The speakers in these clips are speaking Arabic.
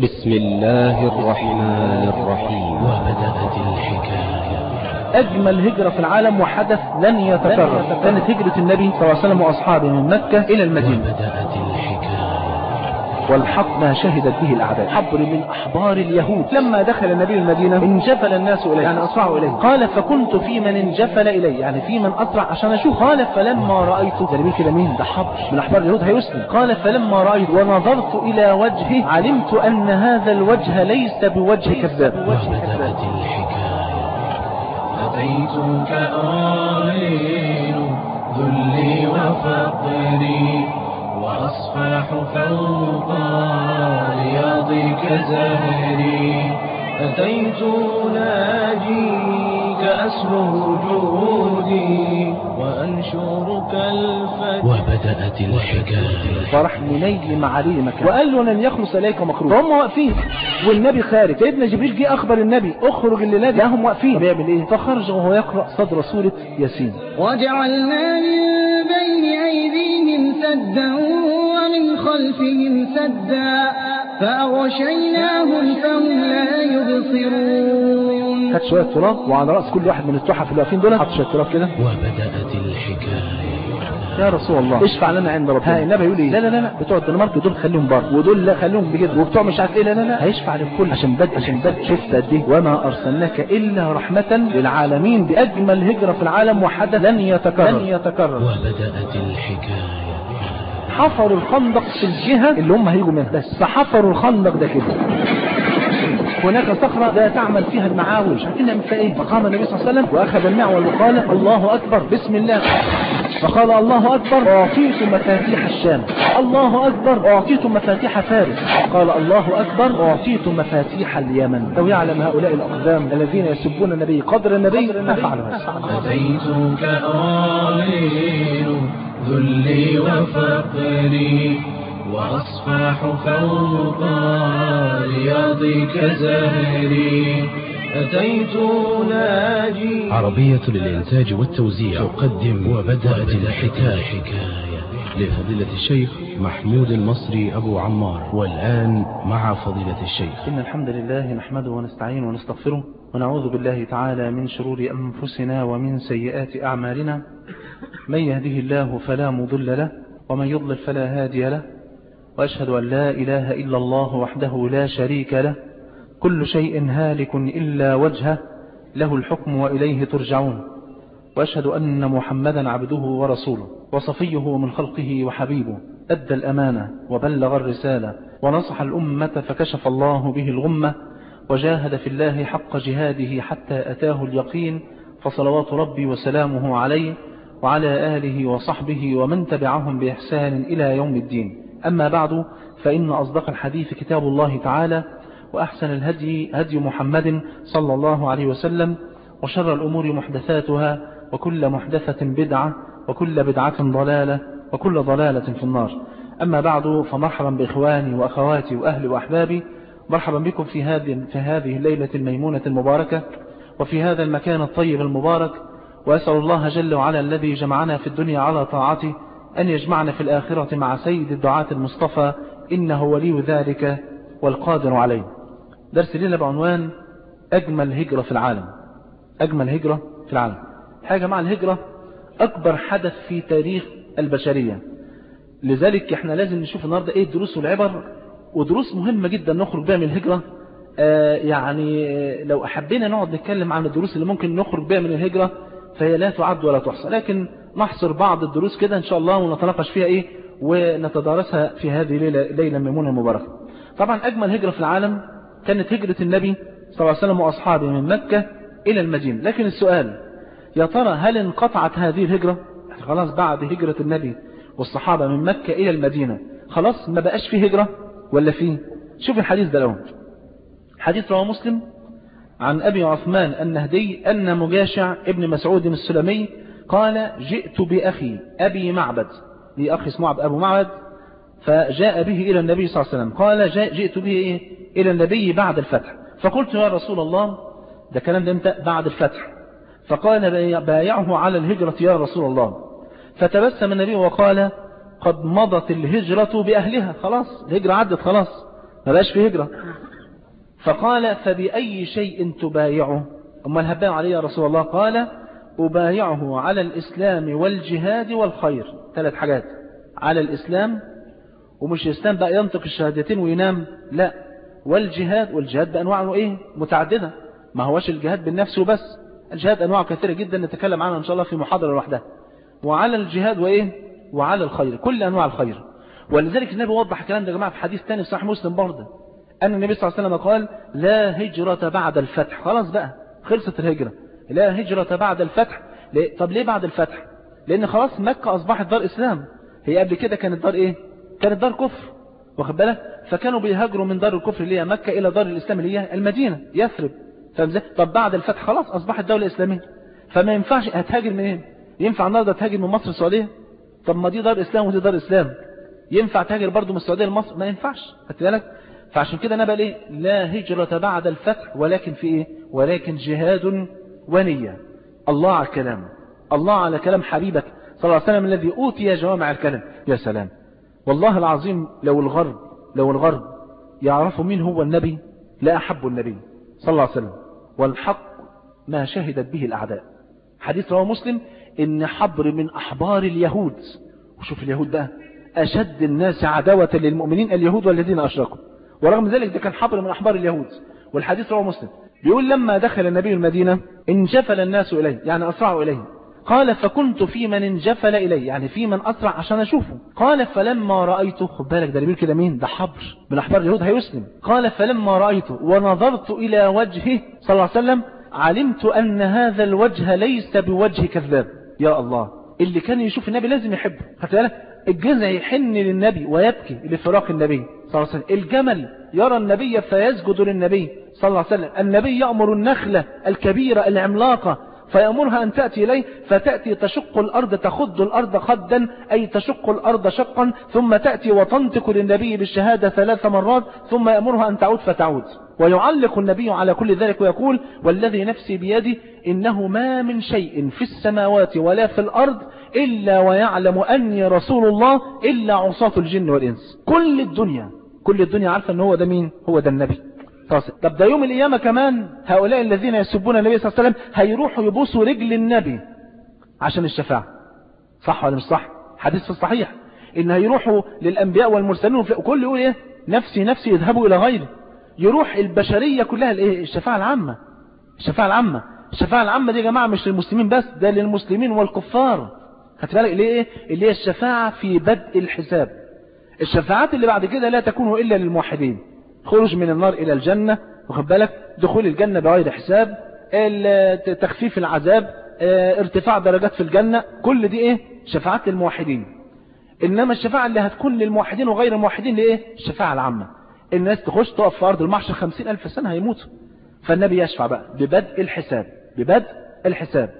بسم الله الرحمن الرحيم. وبدأت الحكاية. أجمل هجرة في العالم وحدث لن يتكرر. كانت هجرة النبي صلى الله عليه وسلم وأصحابه من مكة إلى المدينة. وبدأت الحكاية والحق ما شهدت به الأعداء. حبر من أحبار اليهود. لما دخل النبي المدينة انجفل الناس إليه. يعني أسرعوا إليه. قال فكنت في من انجفل إليه يعني في من أسرع عشان أشوف. قال فلما رأيت. زي كده مين؟ ده حبر. من أحبار اليهود هيسلم. قال فلما رأيت. ونظرت إلى وجهه. علمت أن هذا الوجه ليس بوجه كذاب. وبدأت الحكاية. أتيتك أعلن ذلي وفقري وأصفح فوق رياضك زهري أتيت ناجيك أسر جودي وأنشرك الفتح. وبدأت الحكاية. فراح منيل معاليه مكان. وقال له لن يخلص إليك مكروه. فهم واقفين. والنبي خارج. سيدنا جبريل جه أخبر النبي. اخرج الليلة دي هم واقفين. بيعمل إيه؟ فخرج وهو يقرأ صدر سورة ياسين. وجعلنا من بين أيديهم سدا ومن خلفهم سدا. فأغشيناهم فهم لا يبصرون. خد شوية تراب وعلى رأس كل واحد من التحف اللي واقفين دول حط شوية تراب كده. وبدأت الحكاية. يا رسول الله اشفع لنا عند ربنا. ها النبي يقول إيه؟ لا لا لا بتوع الدنمارك دول خليهم بره ودول لا خليهم بكده وبتوع مش عارف إيه لا لا لا. هيشفع للكل. عشان بدء عشان بدء شفت قد إيه؟ وما أرسلناك إلا رحمة للعالمين بأجمل هجرة في العالم وحدث لن يتكرر لن يتكرر. وبدأت الحكاية. حفروا الخندق في الجهة. اللي هم هيجوا منها. بس فحفروا الخندق ده كده. هناك صخرة لا تعمل فيها المعاول مش عارفين نعمل فيها إيه؟ فقام النبي صلى الله عليه وسلم. وأخذ المعول وقال الله أكبر. بسم الله. فقال الله أكبر. اعطيت مفاتيح الشام. الله أكبر. اعطيت مفاتيح فارس. قال الله أكبر. اعطيت مفاتيح اليمن. لو يعلم هؤلاء الأقدام الذين يسبون النبي قدر النبي ما فعلوا هذا؟ وفقري وأصفح فوق رياضك زهري أتيت ناجي. عربية للإنتاج والتوزيع. تقدم وبدأت الحكاية. حكاية لفضيلة الشيخ محمود المصري أبو عمار. والآن مع فضيلة الشيخ. إن الحمد لله نحمده ونستعين ونستغفره ونعوذ بالله تعالى من شرور أنفسنا ومن سيئات أعمالنا. من يهده الله فلا مضل له ومن يضلل فلا هادي له وأشهد أن لا إله إلا الله وحده لا شريك له كل شيء هالك إلا وجهه له الحكم وإليه ترجعون وأشهد أن محمدا عبده ورسوله وصفيه من خلقه وحبيبه أدى الأمانة وبلغ الرسالة ونصح الأمة فكشف الله به الغمة وجاهد في الله حق جهاده حتى أتاه اليقين فصلوات ربي وسلامه عليه وعلى آله وصحبه ومن تبعهم بإحسان إلى يوم الدين. أما بعد فإن أصدق الحديث كتاب الله تعالى وأحسن الهدي هدي محمد صلى الله عليه وسلم وشر الأمور محدثاتها وكل محدثة بدعة وكل بدعة ضلالة وكل ضلالة في النار. أما بعد فمرحبا بإخواني وأخواتي وأهلي وأحبابي مرحبا بكم في هذه, في هذه الليلة الميمونة المباركة وفي هذا المكان الطيب المبارك وأسأل الله جل وعلا الذي جمعنا في الدنيا على طاعته أن يجمعنا في الآخرة مع سيد الدعاة المصطفى إنه ولي ذلك والقادر عليه. درس لنا بعنوان أجمل هجرة في العالم. أجمل هجرة في العالم. حاجة مع الهجرة أكبر حدث في تاريخ البشرية. لذلك إحنا لازم نشوف النهاردة إيه الدروس والعبر ودروس مهمة جدا نخرج بها من الهجرة. آه يعني آه لو أحبينا نقعد نتكلم عن الدروس اللي ممكن نخرج بها من الهجرة فهي لا تعد ولا تحصى. لكن نحصر بعض الدروس كده إن شاء الله ونتناقش فيها إيه؟ ونتدارسها في هذه ليلة, ليلة ميمونة المباركة طبعا أجمل هجرة في العالم كانت هجرة النبي صلى الله عليه وسلم وأصحابه من مكة إلى المدينة. لكن السؤال يا ترى هل انقطعت هذه الهجرة؟ خلاص بعد هجرة النبي والصحابة من مكة إلى المدينة خلاص ما بقاش في هجرة ولا في؟ شوف الحديث ده لهم حديث رواه مسلم عن أبي عثمان النهدي أن مجاشع ابن مسعود السلمي قال جئت بأخي أبي معبد. لي أخي اسمه أبو معبد. فجاء به إلى النبي صلى الله عليه وسلم. قال جئت به إيه؟ إلى النبي بعد الفتح. فقلت يا رسول الله ده كلام ده إمتى بعد الفتح. فقال بايعه على الهجرة يا رسول الله. فتبسم النبي وقال قد مضت الهجرة بأهلها. خلاص الهجرة عدت خلاص. ما بقاش في هجرة. فقال فبأي شيء تبايعه؟ أما الهباء عليه يا رسول الله قال أبايعه على الإسلام والجهاد والخير. ثلاث حاجات. على الإسلام ومش الإسلام بقى ينطق الشهادتين وينام. لا. والجهاد والجهاد بأنواعه إيه؟ متعددة. ما هوش الجهاد بالنفس وبس. الجهاد أنواع كثيرة جدا نتكلم عنها إن شاء الله في محاضرة لوحدها. وعلى الجهاد وإيه؟ وعلى الخير. كل أنواع الخير. ولذلك النبي وضح الكلام ده يا جماعة في حديث ثاني في صحيح مسلم برضه. أن النبي صلى الله عليه وسلم قال لا هجرة بعد الفتح. خلاص بقى خلصت الهجرة. لا هجرة بعد الفتح؟ طب ليه بعد الفتح؟ لأن خلاص مكة أصبحت دار إسلام. هي قبل كده كانت دار إيه؟ كانت دار كفر. واخد بالك؟ فكانوا بيهاجروا من دار الكفر اللي هي مكة إلى دار الإسلام اللي هي المدينة يثرب. فاهم إزاي؟ طب بعد الفتح خلاص أصبحت دولة إسلامية. فما ينفعش هتهاجر منين؟ ينفع النهارده تهاجر من مصر السعودية؟ طب ما دي دار إسلام ودي دار إسلام. ينفع تهاجر برضه من السعودية لمصر؟ ما ينفعش. فعشان كده نبقى ليه؟ لا هجرة بعد الفتح ولكن في إيه؟ ولكن جهاد ونية. الله على الكلام. الله على كلام حبيبك صلى الله عليه وسلم الذي أوتي جوامع الكلام. يا سلام. والله العظيم لو الغرب لو الغرب يعرفوا مين هو النبي لا أحب النبي صلى الله عليه وسلم. والحق ما شهدت به الأعداء. حديث رواه مسلم إن حبر من أحبار اليهود. وشوف اليهود بقى أشد الناس عداوة للمؤمنين اليهود والذين أشركوا. ورغم ذلك ده كان حبر من أحبار اليهود. والحديث رواه مسلم. بيقول لما دخل النبي المدينة انجفل الناس إليه يعني أسرعوا إليه. قال فكنت في من انجفل إليه يعني في من أسرع عشان أشوفه. قال فلما رأيته خد بالك ده بيقول كده مين؟ ده حبر. من أحبار اليهود هيسلم قال فلما رأيته ونظرت إلى وجهه صلى الله عليه وسلم علمت أن هذا الوجه ليس بوجه كذاب. يا الله اللي كان يشوف النبي لازم يحبه. بالك؟ الجزع يحن للنبي ويبكي لفراق النبي صلى الله عليه وسلم. الجمل يرى النبي فيسجد للنبي صلى الله عليه وسلم. النبي يأمر النخلة الكبيرة العملاقة فيأمرها أن تأتي إليه فتأتي تشق الأرض تخض الأرض خدا أي تشق الأرض شقا ثم تأتي وتنطق للنبي بالشهادة ثلاث مرات ثم يأمرها أن تعود فتعود. ويعلق النبي على كل ذلك ويقول والذي نفسي بيدي إنه ما من شيء في السماوات ولا في الأرض إلا ويعلم أني رسول الله إلا عصاة الجن والإنس. كل الدنيا كل الدنيا عارفة أنه هو ده مين؟ هو ده النبي. طب ده يوم القيامة كمان هؤلاء الذين يسبون النبي صلى الله عليه وسلم هيروحوا يبوسوا رجل النبي عشان الشفاعة. صح ولا مش صح؟ حديث في الصحيح إن هيروحوا للأنبياء والمرسلين وكل يقول إيه؟ نفسي نفسي يذهبوا إلى غيري يروح البشرية كلها الإيه الشفاعة العامة. الشفاعة العامة. الشفاعة العامة دي يا جماعة مش للمسلمين بس ده للمسلمين والكفار. خدت بالك ليه إيه؟ اللي هي الشفاعة في بدء الحساب. الشفاعات اللي بعد كده لا تكون إلا للموحدين. خروج من النار إلى الجنة واخد بالك؟ دخول الجنة بغير حساب تخفيف العذاب ارتفاع درجات في الجنة. كل دي إيه؟ شفاعات للموحدين. إنما الشفاعة اللي هتكون للموحدين وغير الموحدين لإيه الشفاعة العامة. الناس تخش تقف في أرض المحشر خمسين ألف سنة هيموتوا. فالنبي يشفع بقى ببدء الحساب ببدء الحساب.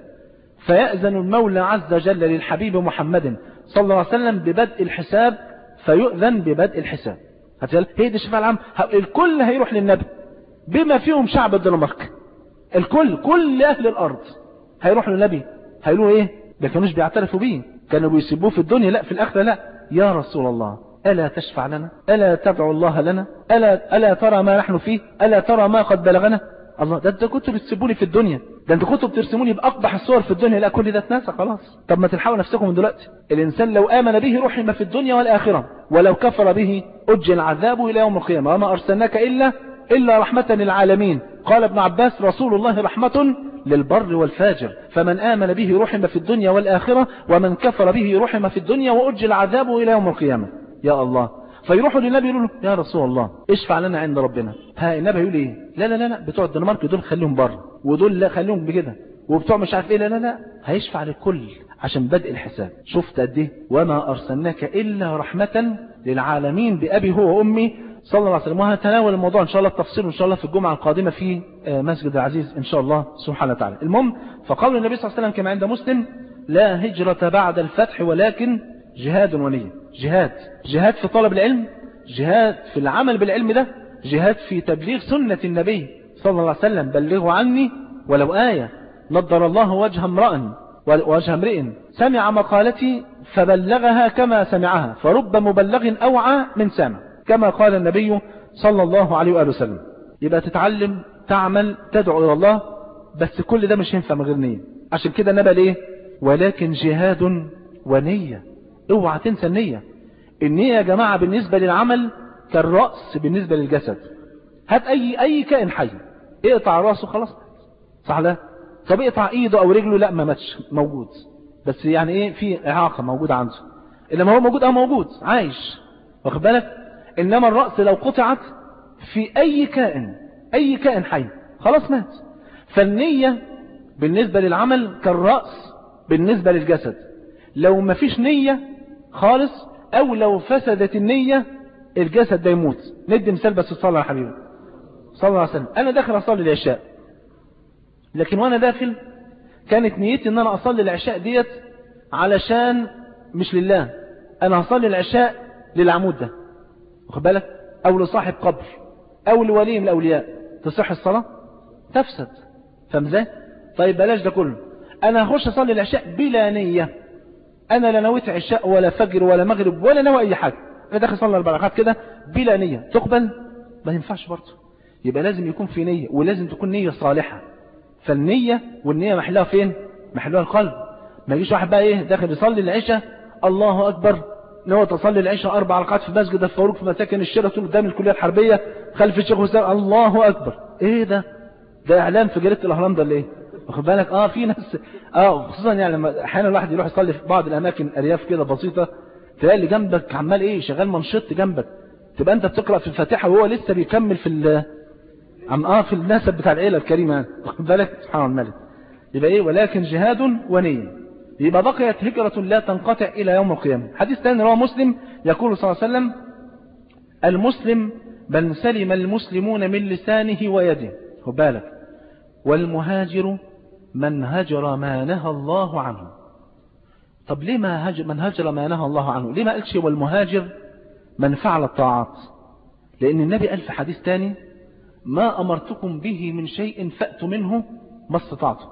فيأذن المولى عز وجل للحبيب محمد صلى الله عليه وسلم ببدء الحساب فيؤذن ببدء الحساب. هي دي الشفاعة العامة الكل هيروح للنبي بما فيهم شعب الدنمارك. الكل كل أهل الأرض هيروح للنبي. هيقولوا إيه؟ ده كانوش بيعترفوا بيه. كانوا بيسيبوه في الدنيا لا في الآخرة لا. يا رسول الله ألا تشفع لنا؟ ألا تدعو الله لنا؟ ألا, ألا ترى ما نحن فيه؟ ألا ترى ما قد بلغنا؟ الله ده أنتوا كنتوا بتسيبوني في الدنيا. ده أنتوا كنتوا بترسموني بأقبح الصور في الدنيا لا كل ده اتناسى خلاص. طب ما تلحقوا نفسكم من دلوقتي. الإنسان لو آمن به رحم في الدنيا والآخرة ولو كفر به أجل عذابه إلى يوم القيامة. وما أرسلناك إلا إلا رحمة للعالمين. قال ابن عباس رسول الله رحمة للبر والفاجر. فمن آمن به رحم في الدنيا والآخرة ومن كفر به رحم في الدنيا وأجل عذابه إلى يوم القيامة. يا الله فيروحوا للنبي يقولوا له يا رسول الله اشفع لنا عند ربنا. ها النبي يقول إيه؟ لا لا لا لا بتوع الدنمارك دول خليهم بره ودول لا خليهم بكده وبتوع مش عارف إيه لا لا لا هيشفع للكل عشان بدء الحساب. شفت قد إيه؟ وما أرسلناك إلا رحمة للعالمين بأبي هو وأمي صلى الله عليه وسلم. وهتناول الموضوع إن شاء الله التفصيل ان شاء الله في الجمعة القادمة في مسجد العزيز إن شاء الله سبحانه وتعالى. المهم فقول النبي صلى الله عليه وسلم كما عند مسلم لا هجرة بعد الفتح ولكن جهاد ونية. جهاد. جهاد في طلب العلم. جهاد في العمل بالعلم ده. جهاد في تبليغ سنة النبي صلى الله عليه وسلم. بلغوا عني ولو آية. نضر الله وجه امرأ وجه امرئ. سمع مقالتي فبلغها كما سمعها. فرب مبلغ أوعى من سامع. كما قال النبي صلى الله عليه وآله وسلم. يبقى تتعلم تعمل تدعو إلى الله. بس كل ده مش ينفع من غير نية. عشان كده النبي ليه؟ ولكن جهاد ونية. اوعى تنسى النية. النية يا جماعة بالنسبة للعمل كالرأس بالنسبة للجسد. هات أي أي كائن حي. اقطع رأسه خلاص صح لا؟ طب اقطع ايده أو رجله لا ما ماتش موجود. بس يعني إيه؟ في إعاقة موجودة عنده. إنما هو موجود آه موجود؟ عايش. واخد بالك؟ إنما الرأس لو قطعت في أي كائن أي كائن حي خلاص مات. فالنية بالنسبة للعمل كالرأس بالنسبة للجسد. لو ما فيش نية خالص أو لو فسدت النية الجسد ده يموت. ندي مثال بس الصلاة يا حبيبي. صلى الله عليه وسلم. أنا داخل أصلي العشاء. لكن وأنا داخل كانت نيتي إن أنا أصلي العشاء ديت علشان مش لله. أنا هصلي العشاء للعمود ده. واخد بالك؟ أو لصاحب قبر. أو لولي من الأولياء. تصح الصلاة؟ تفسد. فاهم إزاي؟ طيب بلاش ده كله. أنا هخش أصلي العشاء بلا نية. أنا لا نويت عشاء ولا فجر ولا مغرب ولا نوى أي حاجة. أنا داخل اصلي أربع ركعات كده بلا نية. تقبل؟ ما ينفعش برضه. يبقى لازم يكون في نية ولازم تكون نية صالحة. فالنية والنية محلها فين؟ محلها القلب. ما يجيش واحد بقى إيه؟ داخل يصلي العشاء الله أكبر. نوى تصلي العشاء أربع ركعات في مسجد الفاروق في مساكن الشيراتون قدام الكلية الحربية خلف الشيخ حسين الله أكبر. إيه ده؟ ده إعلان في جريدة الأهرام ده إيه؟ واخد بالك؟ آه في ناس آه خصوصا يعني لما أحيانا الواحد يروح يصلي في بعض الأماكن أرياف كده بسيطة تلاقي اللي جنبك عمال إيه شغال منشط جنبك. تبقى أنت بتقرأ في الفاتحة وهو لسه بيكمل في عم آه في النسب بتاع العيلة الكريمة واخد بالك؟ سبحان الملك يبقى إيه؟ ولكن جهاد ونية. يبقى بقيت هجرة لا تنقطع إلى يوم القيامة. حديث ثاني رواه مسلم يقول صلى الله عليه وسلم المسلم بل سلم المسلمون من لسانه ويده. خد بالك. والمهاجر من هجر ما نهى الله عنه. طب ليه ما هجر من هجر ما نهى الله عنه؟ ليه ما قالش والمهاجر من فعل الطاعات؟ لأن النبي قال في حديث ثاني ما أمرتكم به من شيء فأتوا منه ما استطعتم.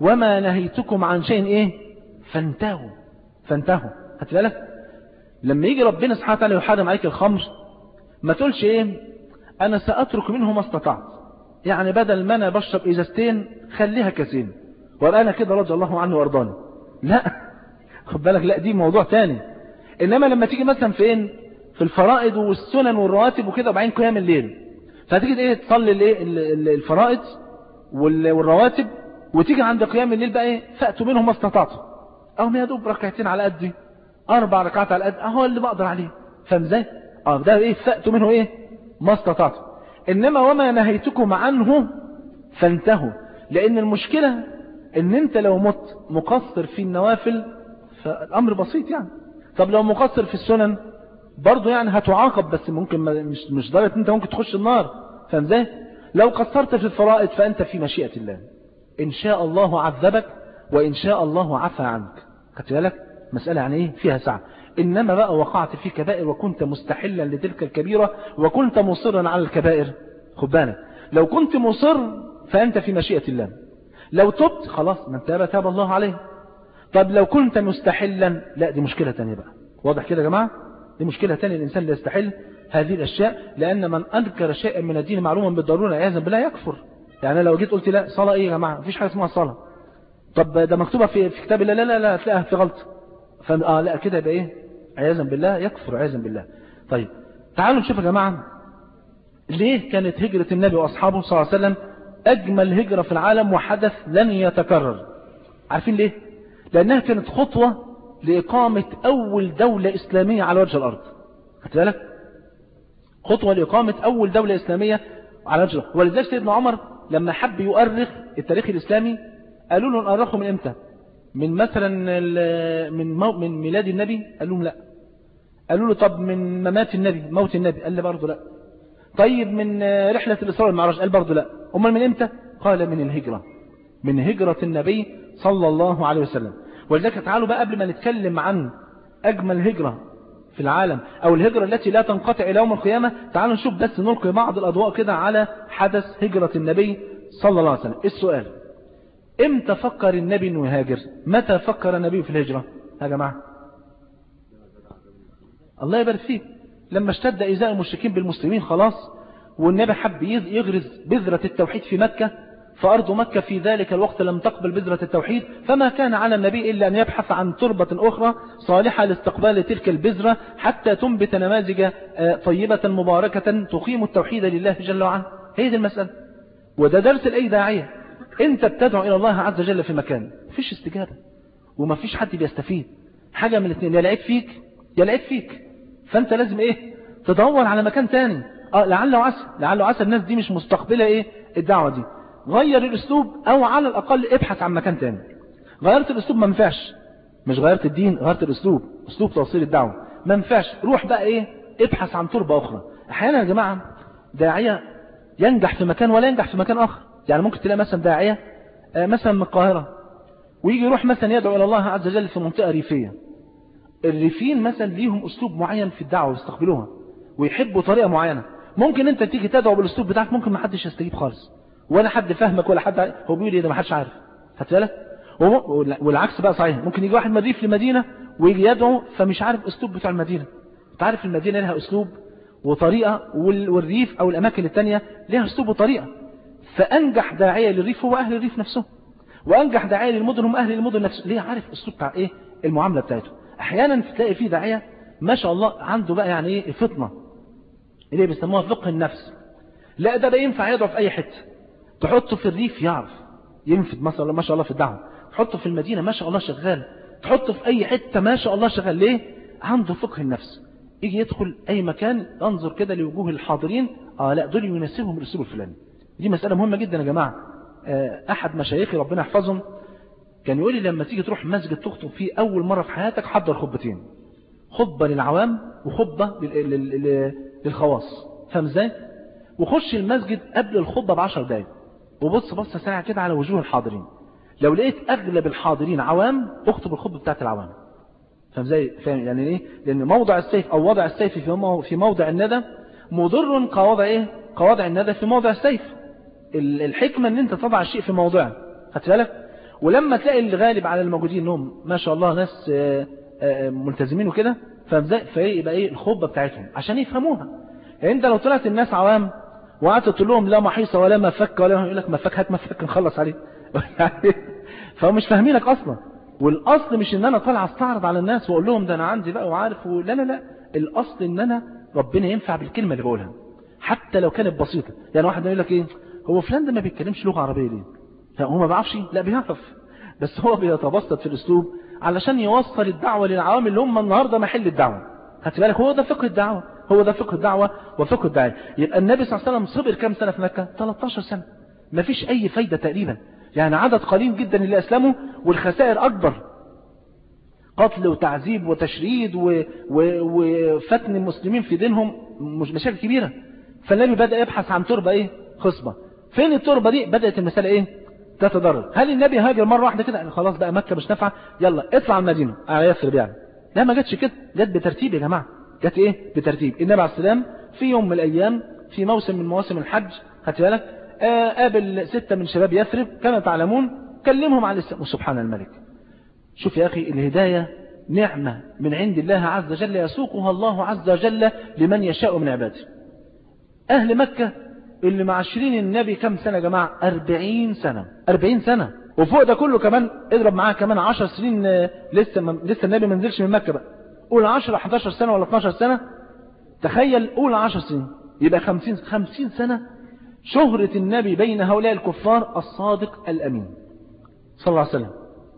وما نهيتكم عن شيء إيه؟ فانتهوا فانتهوا. هات بالك؟ لما يجي ربنا سبحانه وتعالى يحرم عليك الخمر ما تقولش إيه؟ أنا سأترك منه ما استطعت. يعني بدل ما أنا بشرب إزازتين خليها كاسين أنا كده رضي الله عنه وارضاني لا خد بالك لا دي موضوع تاني. إنما لما تيجي مثلا فين؟ في الفرائض والسنن والرواتب وكده وبعدين قيام الليل. فتيجي إيه؟ تصلي الإيه؟ الفرائض والرواتب وتيجي عند قيام الليل بقى إيه؟ فأتوا منهم ما استطعتم اهم يا دوب ركعتين على قدي أربع ركعات على قد أهو اللي بقدر عليه. فاهم إزاي؟ آه ده إيه؟ فأتوا منه إيه؟ ما استطعتم إنما وما نهيتكم عنه فانتهوا. لأن المشكلة إن أنت لو مت مقصر في النوافل فالأمر بسيط يعني. طب لو مقصر في السنن برضه يعني هتعاقب بس ممكن مش مش درجة أنت ممكن تخش النار. فاهم إزاي؟ لو قصرت في الفرائض فأنت في مشيئة الله. إن شاء الله عذبك وإن شاء الله عفى عنك. خدت بالك؟ مسألة يعني إيه؟ فيها سعة. إنما بقى وقعت في كبائر وكنت مستحلا لتلك الكبيرة وكنت مصرا على الكبائر. خد بالك. لو كنت مصر فأنت في مشيئة الله. لو تبت خلاص من تاب تاب الله عليه. طب لو كنت مستحلا لا دي مشكلة تانية بقى. واضح كده يا جماعة؟ دي مشكلة تانية الإنسان لا يستحل هذه الأشياء لأن من أنكر شيئا من الدين معلوما بالضرورة عياذا بالله يكفر. يعني لو جيت قلت لا صلاة إيه يا جماعة؟ مفيش حاجة اسمها صلاة. طب ده مكتوبة في في كتاب الله. لا لا لا هتلاقيها في غلط فم آه لا كده يبقى إيه؟ عياذا بالله يكفر عياذا بالله. طيب تعالوا نشوف يا جماعة ليه كانت هجرة النبي وأصحابه صلى الله عليه وسلم أجمل هجرة في العالم وحدث لن يتكرر؟ عارفين ليه؟ لأنها كانت خطوة لإقامة أول دولة إسلامية على وجه الأرض. خدت بالك؟ خطوة لإقامة أول دولة إسلامية على وجه الأرض. ولذلك سيدنا عمر لما حب يؤرخ التاريخ الإسلامي قالوا له نؤرخه من إمتى؟ من مثلا من من ميلاد النبي؟ قال لهم لا. قالوا له طب من ممات النبي موت النبي؟ قال له برضه لا. طيب من رحلة الإسراء والمعراج؟ قال برضه لا. أمال من إمتى؟ قال من الهجرة. من هجرة النبي صلى الله عليه وسلم. ولذلك تعالوا بقى قبل ما نتكلم عن أجمل هجرة في العالم أو الهجرة التي لا تنقطع إلى يوم القيامة تعالوا نشوف بس نلقي بعض الأضواء كده على حدث هجرة النبي صلى الله عليه وسلم. السؤال إمتى فكر النبي إنه يهاجر؟ متى فكر النبي في الهجرة؟ يا جماعة. الله يبارك فيك. لما اشتد إيذاء المشركين بالمسلمين خلاص والنبي حب يغرز بذرة التوحيد في مكة فأرض مكة في ذلك الوقت لم تقبل بذرة التوحيد فما كان على النبي إلا أن يبحث عن تربة أخرى صالحة لاستقبال تلك البذرة حتى تنبت نماذج طيبة مباركة تقيم التوحيد لله جل وعلا. هي دي المسألة. وده درس الأي داعية انت بتدعو إلى الله عز وجل في مكان مفيش استجابة ومفيش حد بيستفيد. حاجة من الاثنين يا لقيت فيك يا لقيت فيك. فانت لازم إيه؟ تدور على مكان تاني. آه لعل وعسى لعل وعسى الناس دي مش مستقبلة إيه؟ الدعوة دي. غير الاسلوب أو على الاقل ابحث عن مكان تاني. غيرت الاسلوب ما ينفعش. مش غيرت الدين غيرت الاسلوب. اسلوب توصيل الدعوة. ما ينفعش. روح بقى إيه؟ ابحث عن تربة أخرى. أحيانا يا جماعة داعية ينجح في مكان ولا ينجح في مكان آخر. يعني ممكن تلاقي مثلا داعية مثلا من القاهرة ويجي يروح مثلا يدعو إلى الله عز وجل في منطقة ريفية. الريفيين مثلا ليهم أسلوب معين في الدعوة ويستقبلوها ويحبوا طريقة معينة. ممكن أنت تيجي تدعو بالأسلوب بتاعك ممكن ما حدش يستجيب خالص ولا حد فاهمك ولا حد. هو بيقول إيه ده؟ ما حدش عارف. خدت بالك؟ والعكس بقى صحيح. ممكن يجي واحد من الريف لمدينة ويجي يدعو فمش عارف أسلوب بتاع المدينة. أنت عارف المدينة لها أسلوب وطريقة والريف أو الأماكن التانية لها أسلوب وطريقة. فأنجح داعية للريف هو أهل الريف نفسهم وأنجح داعية للمدن هم أهل المدن نفسهم ليه؟ عارف أسلوب بتاع إيه؟ المعاملة بتاعته. أحيانا تلاقي فيه داعية ما شاء الله عنده بقى يعني إيه؟ فطنة اللي بيسموها فقه النفس. لا ده بقى ينفع يدعو في أي حتة. تحطه في الريف يعرف. ينفد ما شاء الله في الدعوة تحطه في المدينة ما شاء الله شغال. تحطه في أي حتة ما شاء الله شغال. ليه؟ عنده فقه النفس. يجي يدخل أي مكان انظر كده لوجوه الحاضرين. آه لا دول يناسبهم الأسلوب الفلاني. دي مسألة مهمة جدا يا جماعة. آه أحد مشايخي ربنا يحفظهم كان يقول لي لما تيجي تروح مسجد تخطب فيه أول مرة في حياتك حضر خطبتين. خطبة للعوام وخطبة للخواص. فاهم إزاي؟ وخش المسجد قبل الخطبة بعشر دقايق. وبص بصة سريعة كده على وجوه الحاضرين. لو لقيت أغلب الحاضرين عوام اخطب الخطبة بتاعت العوام. فاهم زي فاهم يعني إيه؟ لأن موضع السيف أو وضع السيف في موضع الندى مضر كوضع إيه؟ كوضع الندى في موضع السيف. الحكمة إن أنت تضع الشيء في موضعه خدت بالك؟ ولما تلاقي الغالب على الموجودين إنهم ما شاء الله ناس ملتزمين وكده فاهم إزاي فيبقى إيه الخطبة بتاعتهم عشان يفهموها. يعني أنت لو طلعت الناس عوام وقعدت تقول لهم لا محيصة ولا مفك ولا يقول لك مفك هات مفك نخلص عليه. فهم مش فاهمينك أصلا. والأصل مش إن أنا طالع أستعرض على الناس وأقول لهم ده أنا عندي بقى وعارف. لا لا لا. الأصل إن أنا ربنا ينفع بالكلمة اللي بقولها حتى لو كانت بسيطة. يعني واحد يقول لك إيه هو فلان ده ما بيتكلمش لغة عربية ليه؟ هو ما بيعرفش لا بيعرف بس هو بيتبسط في الأسلوب علشان يوصل الدعوة للعوام اللي هم النهاردة محل الدعوة. خدت بالك؟ هو ده فقه الدعوة. هو ده فقه الدعوة وفقه الدعاء يبقى النبي صلى الله عليه وسلم صبر كام سنة في مكة؟ 13 سنة. ما فيش أي فايدة تقريبا. يعني عدد قليل جدا اللي أسلموا والخسائر أكبر. قتل وتعذيب وتشريد و... و... وفتن المسلمين في دينهم مش مشاكل كبيرة. فالنبي بدأ يبحث عن تربة إيه؟ خصبة. فين التربة دي؟ بدأت المسألة إيه؟ تتضرر. هل النبي هاجر مرة واحدة كده؟ خلاص بقى مكة مش نافعة يلا اطلع المدينة. على يثرب يعني. لا ما جاتش كده. جت بترتيب يا جماعة. جت إيه؟ بترتيب. النبي عليه السلام في يوم من الأيام في موسم من مواسم الحج خدت بالك؟ آه قابل ستة من شباب يثرب كما تعلمون كلمهم عن الاسلام وسبحان الملك. شوف يا أخي الهداية نعمة من عند الله عز وجل يسوقها الله عز وجل لمن يشاء من عباده. أهل مكة اللي معاشرين النبي كم سنة يا جماعة؟ أربعين سنة. أربعين سنة. وفوق ده كله كمان اضرب معاه كمان عشر سنين لسه لسه النبي ما نزلش من مكة بقى. قول 10 11 سنة ولا 12 سنة؟ تخيل قول 10 سنين. يبقى 50 50 سنة شهرة النبي بين هؤلاء الكفار الصادق الأمين. صلى الله عليه وسلم.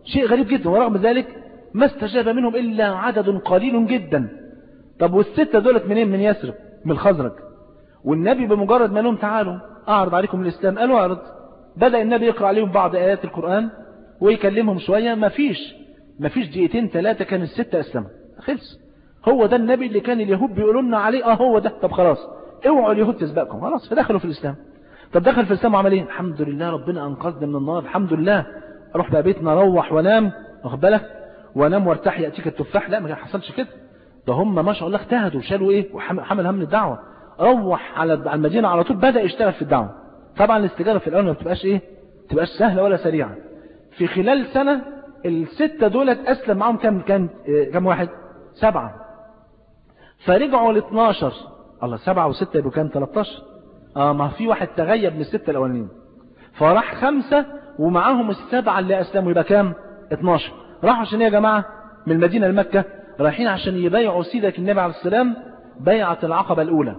شيء غريب جدا. ورغم ذلك ما استجاب منهم إلا عدد قليل جدا. طب والستة دولت منين؟ من يسرب من الخزرج. والنبي بمجرد ما لهم تعالوا. أعرض عليكم الإسلام. قالوا أعرض. بدأ النبي يقرأ عليهم بعض آيات القرآن ويكلمهم شوية. ما فيش ما فيش دقيقتين ثلاثة كان الستة أسلموا. خلص. هو ده النبي اللي كان اليهود بيقولوا لنا عليه. آه هو ده. طب خلاص. اوعوا اليهود تسبقكم. خلاص. فدخلوا في الإسلام. طب دخل في الإسلام وعمل إيه؟ الحمد لله ربنا أنقذنا من النار. الحمد لله. أروح بقى بيتنا أروح وانام واخد بالك؟ وانام وارتاح. يأتيك التفاح. لا ما حصلش كده. ده هم ما شاء الله اجتهدوا وشالوا إيه؟ وحمل هم الدعوة. روح على المدينة على طول بدأ يشتغل في الدعوة. طبعا الاستجابة في الأول ما بتبقاش إيه؟ تبقاش سهلة ولا سريعة. في خلال سنة الستة دولت أسلم معهم كم كان كم واحد؟ سبعة. فرجعوا ل 12 الله سبعة وستة يبقوا كام؟ 13 آه ما في واحد تغيب من الستة الأولانيين. فراح خمسة ومعاهم السبعة اللي أسلموا يبقى كام؟ 12 راحوا عشان إيه يا جماعة؟ من المدينة لمكة رايحين عشان يبايعوا سيدك النبي عليه السلام بيعة العقبة الأولى.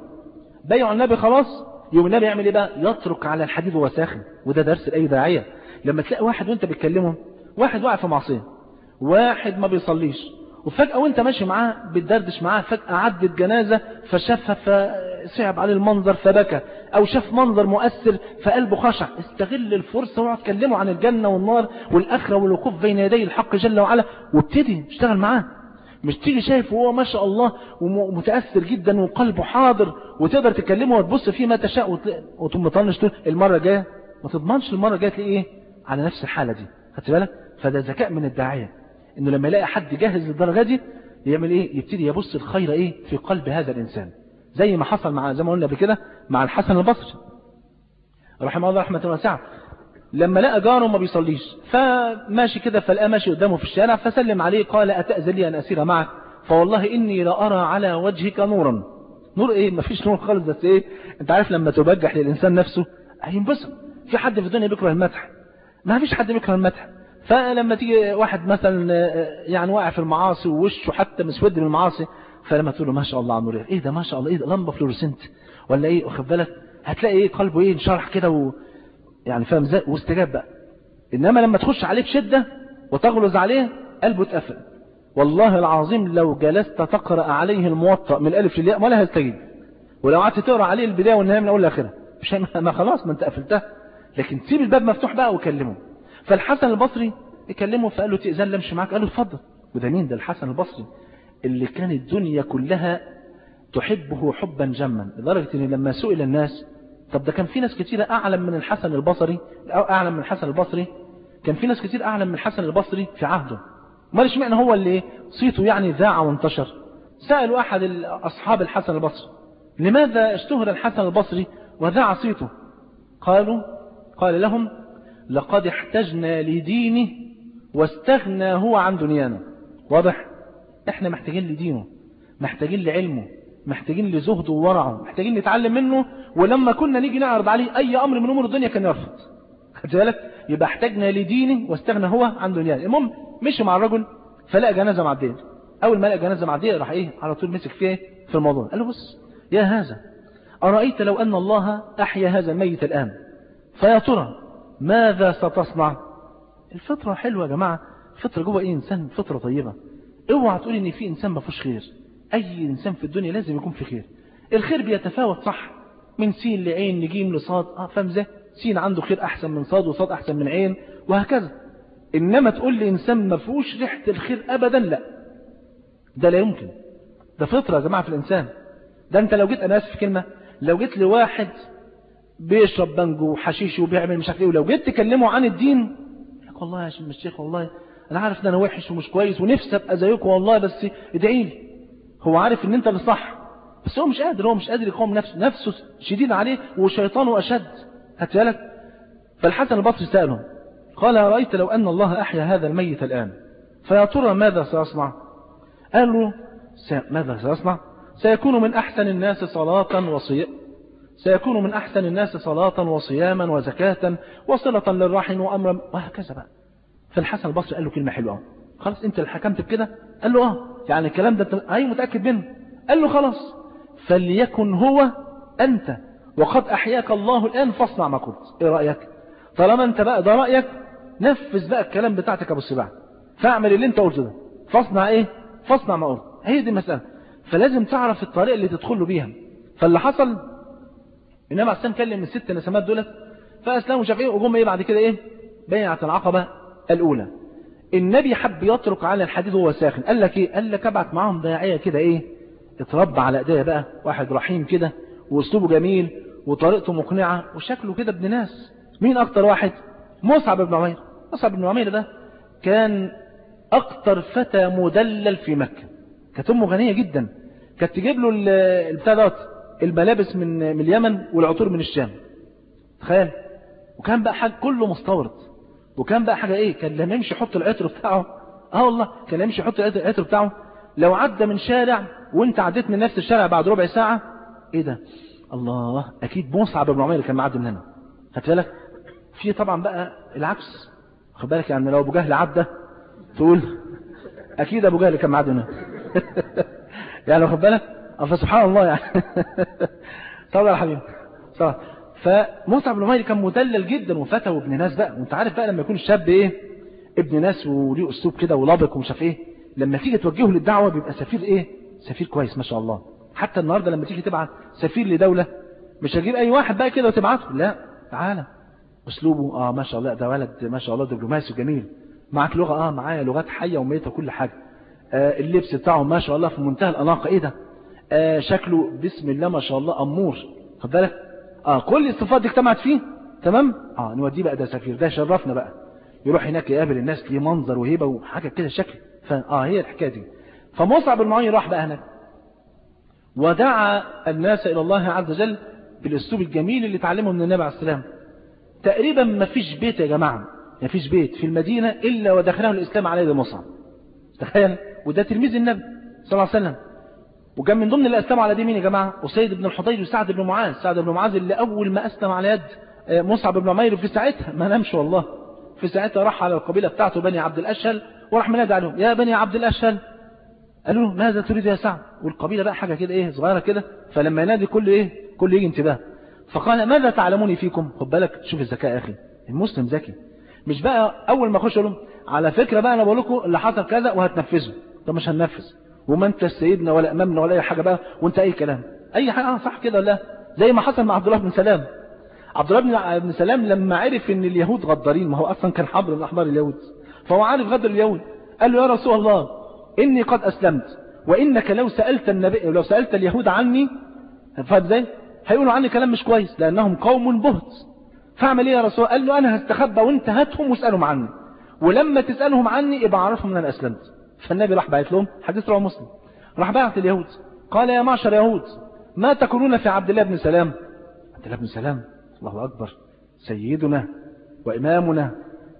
بيعوا النبي خلاص. يوم النبي يعمل إيه بقى؟ يترك على الحديد وهو ساخن. وده درس لأي داعية. لما تلاقي واحد وانت بتكلمه واحد واقع في معصية واحد ما بيصليش وفجأة وانت ماشي معاه بتدردش معاه فجأة عدت جنازة فشافها فصعب عليه المنظر فبكى أو شاف منظر مؤثر فقلبه خشع. استغل الفرصة واقعد تكلمه عن الجنة والنار والآخرة والوقوف بين يدي الحق جل وعلا وابتدي اشتغل معاه. مش تيجي شايف وهو ما شاء الله ومتأثر جدا وقلبه حاضر وتقدر تكلمه وتبص فيه ما تشاء وتقوم مطنش تقول المرة الجاية ما تضمنش المرة الجاية تلاقيه إيه على نفس الحالة دي. خدت بالك؟ فده ذكاء من الداعية. إنه لما يلاقي حد جاهز للدرجة دي يعمل إيه؟ يبتدي يبص الخير إيه؟ في قلب هذا الإنسان. زي ما حصل مع زي ما قلنا قبل كده مع الحسن البصري. رحمه الله رحمة واسعة. لما لقى جاره ما بيصليش فماشي كده فلقى ماشي قدامه في الشارع فسلم عليه قال أتأذن لي أن أسير معك؟ فوالله إني لأرى على وجهك نورا. نور إيه؟ ما فيش نور خالص بس إيه؟ أنت عارف لما تبجح للإنسان نفسه هينبسط في حد في الدنيا بيكره المدح؟ ما فيش حد بيكره المدح. فلما تيجي واحد مثلا يعني واقع في المعاصي ووشه حتى مسود من المعاصي فلما تقول له ما شاء الله عم إيه ده ما شاء الله إيه ده لمبة فلورسنت ولا إيه؟ واخد بالك؟ هتلاقي إيه؟ قلبه إيه؟ انشرح كده. يعني فاهم إزاي؟ واستجاب بقى. إنما لما تخش عليه بشدة وتغلظ عليه قلبه اتقفل. والله العظيم لو جلست تقرأ عليه الموطأ من الألف للياء ولا هيستجيب. ولو قعدت تقرأ عليه البداية والنهاية من أول لآخرها. مش ما خلاص ما انت قفلتها. لكن تسيب الباب مفتوح بقى وكلمه. فالحسن البصري يكلمه فقال له تأذن لي امشي معاك؟ قال له اتفضل. وده مين؟ ده الحسن البصري اللي كان الدنيا كلها تحبه حبا جما لدرجة إن لما سئل الناس طب ده كان في ناس كتيرة أعلم من الحسن البصري أو أعلم من الحسن البصري. كان في ناس كتير أعلم من الحسن البصري في عهده. ما ليش معنى هو اللي صيته يعني ذاع وانتشر؟ سألوا أحد أصحاب الحسن البصري لماذا اشتهر الحسن البصري وذاع صيته؟ قالوا قال لهم لقد احتجنا لدينه واستغنى هو عن دنيانا واضح؟ إحنا محتاجين لدينه محتاجين لعلمه. محتاجين لزهده وورعه محتاجين نتعلم منه ولما كنا نيجي نعرض عليه أي أمر من أمور الدنيا كان يرفض. بالك؟ يبقى احتاجنا لدينه واستغنى هو عن دنيانا المهم مشي مع الرجل فلقى جنازة معديه أول ما لقى جنازة معديه راح إيه؟ على طول مسك فيه في الموضوع. قال له بص يا هذا أرأيت لو أن الله أحيا هذا الميت الآن؟ فيا ترى ماذا ستصنع؟ الفطرة حلوة يا جماعة. الفطره جوه إيه؟ إنسان فطرة طيبة. اوعى تقول إن في إنسان ما فيهوش خير. أي إنسان في الدنيا لازم يكون في خير. الخير بيتفاوت صح. من سين لعين لجيم لصاد. فاهم إزاي سين عنده خير أحسن من صاد وصاد أحسن من عين. وهكذا. إنما تقول لي انسان ما فيهوش ريحة الخير ابدا لا. ده لا يمكن. ده فطرة يا جماعة في الإنسان. ده أنت لو جيت أنا آسف في كلمة لو جيت لواحد بيشرب بنجو وحشيش وبيعمل مش عارف إيه ولو جيت تكلمه عن الدين لك والله يا الشيخ والله أنا عارف إن أنا وحش ومش كويس ونفسي أبقى زيكم والله بس ادعي لي. هو عارف إن أنت اللي صح بس هو مش قادر هو مش قادر يقوم نفسه. نفسه شديد عليه وشيطانه أشد. هات بالك؟ فالحسن البصري سأله قال رأيت لو أن الله أحيا هذا الميت الآن فيا ترى ماذا سيصنع قال له ماذا سيصنع سيكون من أحسن الناس صلاة وصي سيكون من أحسن الناس صلاة وصياما وزكاة وصلة للرحم وأمرا. وهكذا بقى. فالحسن البصري قال له كلمة حلوة خلاص أنت اللي حكمت بكده؟ قال له آه. يعني الكلام ده أي متأكد منه. قال له خلاص فليكن هو أنت وقد أحياك الله الآن فاصنع ما قلت إيه رأيك؟ طالما أنت بقى ده رأيك نفذ بقى الكلام بتاعتك أبو السباع. فاعمل اللي أنت قلته ده. فاصنع إيه؟ فاصنع ما قلت. هي دي المسألة. فلازم تعرف الطريقة اللي تدخل له بيها. فاللي حصل إنما عشان كلم الست نسمات دولت فأسلموا شافعين وجم إيه بعد كده إيه؟ بيعة العقبة الأولى. النبي حب يترك على الحديد وهو ساخن. قال لك إيه؟ قال لك ابعت معاهم داعية كده إيه؟ اتربى على ايديا بقى واحد رحيم كده وأسلوبه جميل وطريقته مقنعة وشكله كده ابن ناس. مين أكتر واحد؟ مصعب بن عمير. مصعب بن عمير ده كان أكتر فتى مدلل في مكة. كانت أمه غنية جدا. كانت تجيب له البتاع دوت الملابس من من اليمن والعطور من الشام. تخيل. وكان بقى حاجة كله مستورد. وكان بقى حاجة إيه؟ كان لما يمشي يحط العطر بتاعه. آه والله كان لما يمشي يحط العطر بتاعه. لو عدى من شارع وانت عديت من نفس الشارع بعد ربع ساعة إيه ده؟ الله أكيد مصعب بن عمير كان معدي من هنا. خدت بالك؟ في طبعا بقى العكس. خد بالك يعني لو أبو جهل عدى تقول أكيد أبو جهل كان معدي من هنا. يعني خد بالك؟ فسبحان الله يعني. طبعا يا حبيبي. طبعا فمصعب بن عمير كان مدلل جدا وفتى وابن ناس بقى. وأنت عارف بقى لما يكون الشاب إيه؟ ابن ناس وليه أسلوب كده ولابق ومش عارف إيه لما تيجي توجهه للدعوة بيبقى سفير إيه؟ سفير كويس ما شاء الله. حتى النهارده لما تيجي تبعت سفير لدولة مش هتجيب أي واحد بقى كده وتبعته. لا تعالى أسلوبه آه ما شاء الله. ده ولد ما شاء الله دبلوماسي جميل معاك لغة؟ آه معايا لغات حية وميتة وكل حاجة. آه اللبس بتاعه ما شاء الله في منتهى الأناقة. إيه ده؟ آه شكله بسم الله ما شاء الله أمور. خد بالك؟ آه كل الصفات دي اجتمعت فيه؟ تمام؟ آه نوديه بقى ده سفير ده شرفنا بقى. يروح هناك يقابل الناس ليه منظر وهيبة وحاجة كده شكل. فاه هي الحكاية دي. فمصعب عمير راح بقى هناك. ودعا الناس إلى الله عز وجل بالأسلوب الجميل اللي اتعلمه من النبي عليه السلام تقريبا ما فيش بيت يا جماعة ما فيش بيت في المدينة إلا ودخله الإسلام على يد مصعب. تخيل؟ وده تلميذ النبي صلى الله عليه وسلم. وكان من ضمن اللي اسلموا على دي مين يا جماعة؟ أسيد بن الحضير وسعد بن معاذ. سعد بن معاذ اللي أول ما أسلم على يد مصعب بن عمير في ساعتها ما نامش والله. في ساعتها راح على القبيلة بتاعته بني عبد الأشهل وراح منادى عليهم يا بني عبد الأشهل. قالوا له ماذا تريد يا سعد؟ والقبيلة بقى حاجة كده إيه صغيرة كده. فلما ينادي كل إيه كل يجي انتباه. فقال ماذا تعلموني فيكم؟ خد بالك شوف الذكاء يا أخي. المسلم ذكي. مش بقى أول ما أخش لهم على فكرة بقى أنا بقول لكم اللي حصل كذا وهتنفذه. طب مش هننفذ. وما انت سيدنا ولا امامنا ولا اي حاجة بقى وانت اي كلام. اي حاجة آه صح كده ولا زي ما حصل مع عبد الله بن سلام. عبد الله بن سلام لما عرف إن اليهود غدارين ما هو أصلا كان حبر من أحبار اليهود. فهو عارف غدر اليهود. قال له يا رسول الله إني قد أسلمت وإنك لو سألت النبي لو سألت اليهود عني فاهم إزاي؟ هيقولوا عني كلام مش كويس لأنهم قوم بهت. فاعمل إيه يا رسول قال له أنا هستخبى وأنت هاتهم واسألهم عني. ولما تسألهم عني يبقى أعرفهم إن أنا أسلمت. فالنبي راح بعت لهم حديث رواه مسلم. راح بعت اليهود. قال يا معشر يهود ما تقولون في عبد الله بن سلام؟ عبد الله بن سلام الله أكبر سيدنا وإمامنا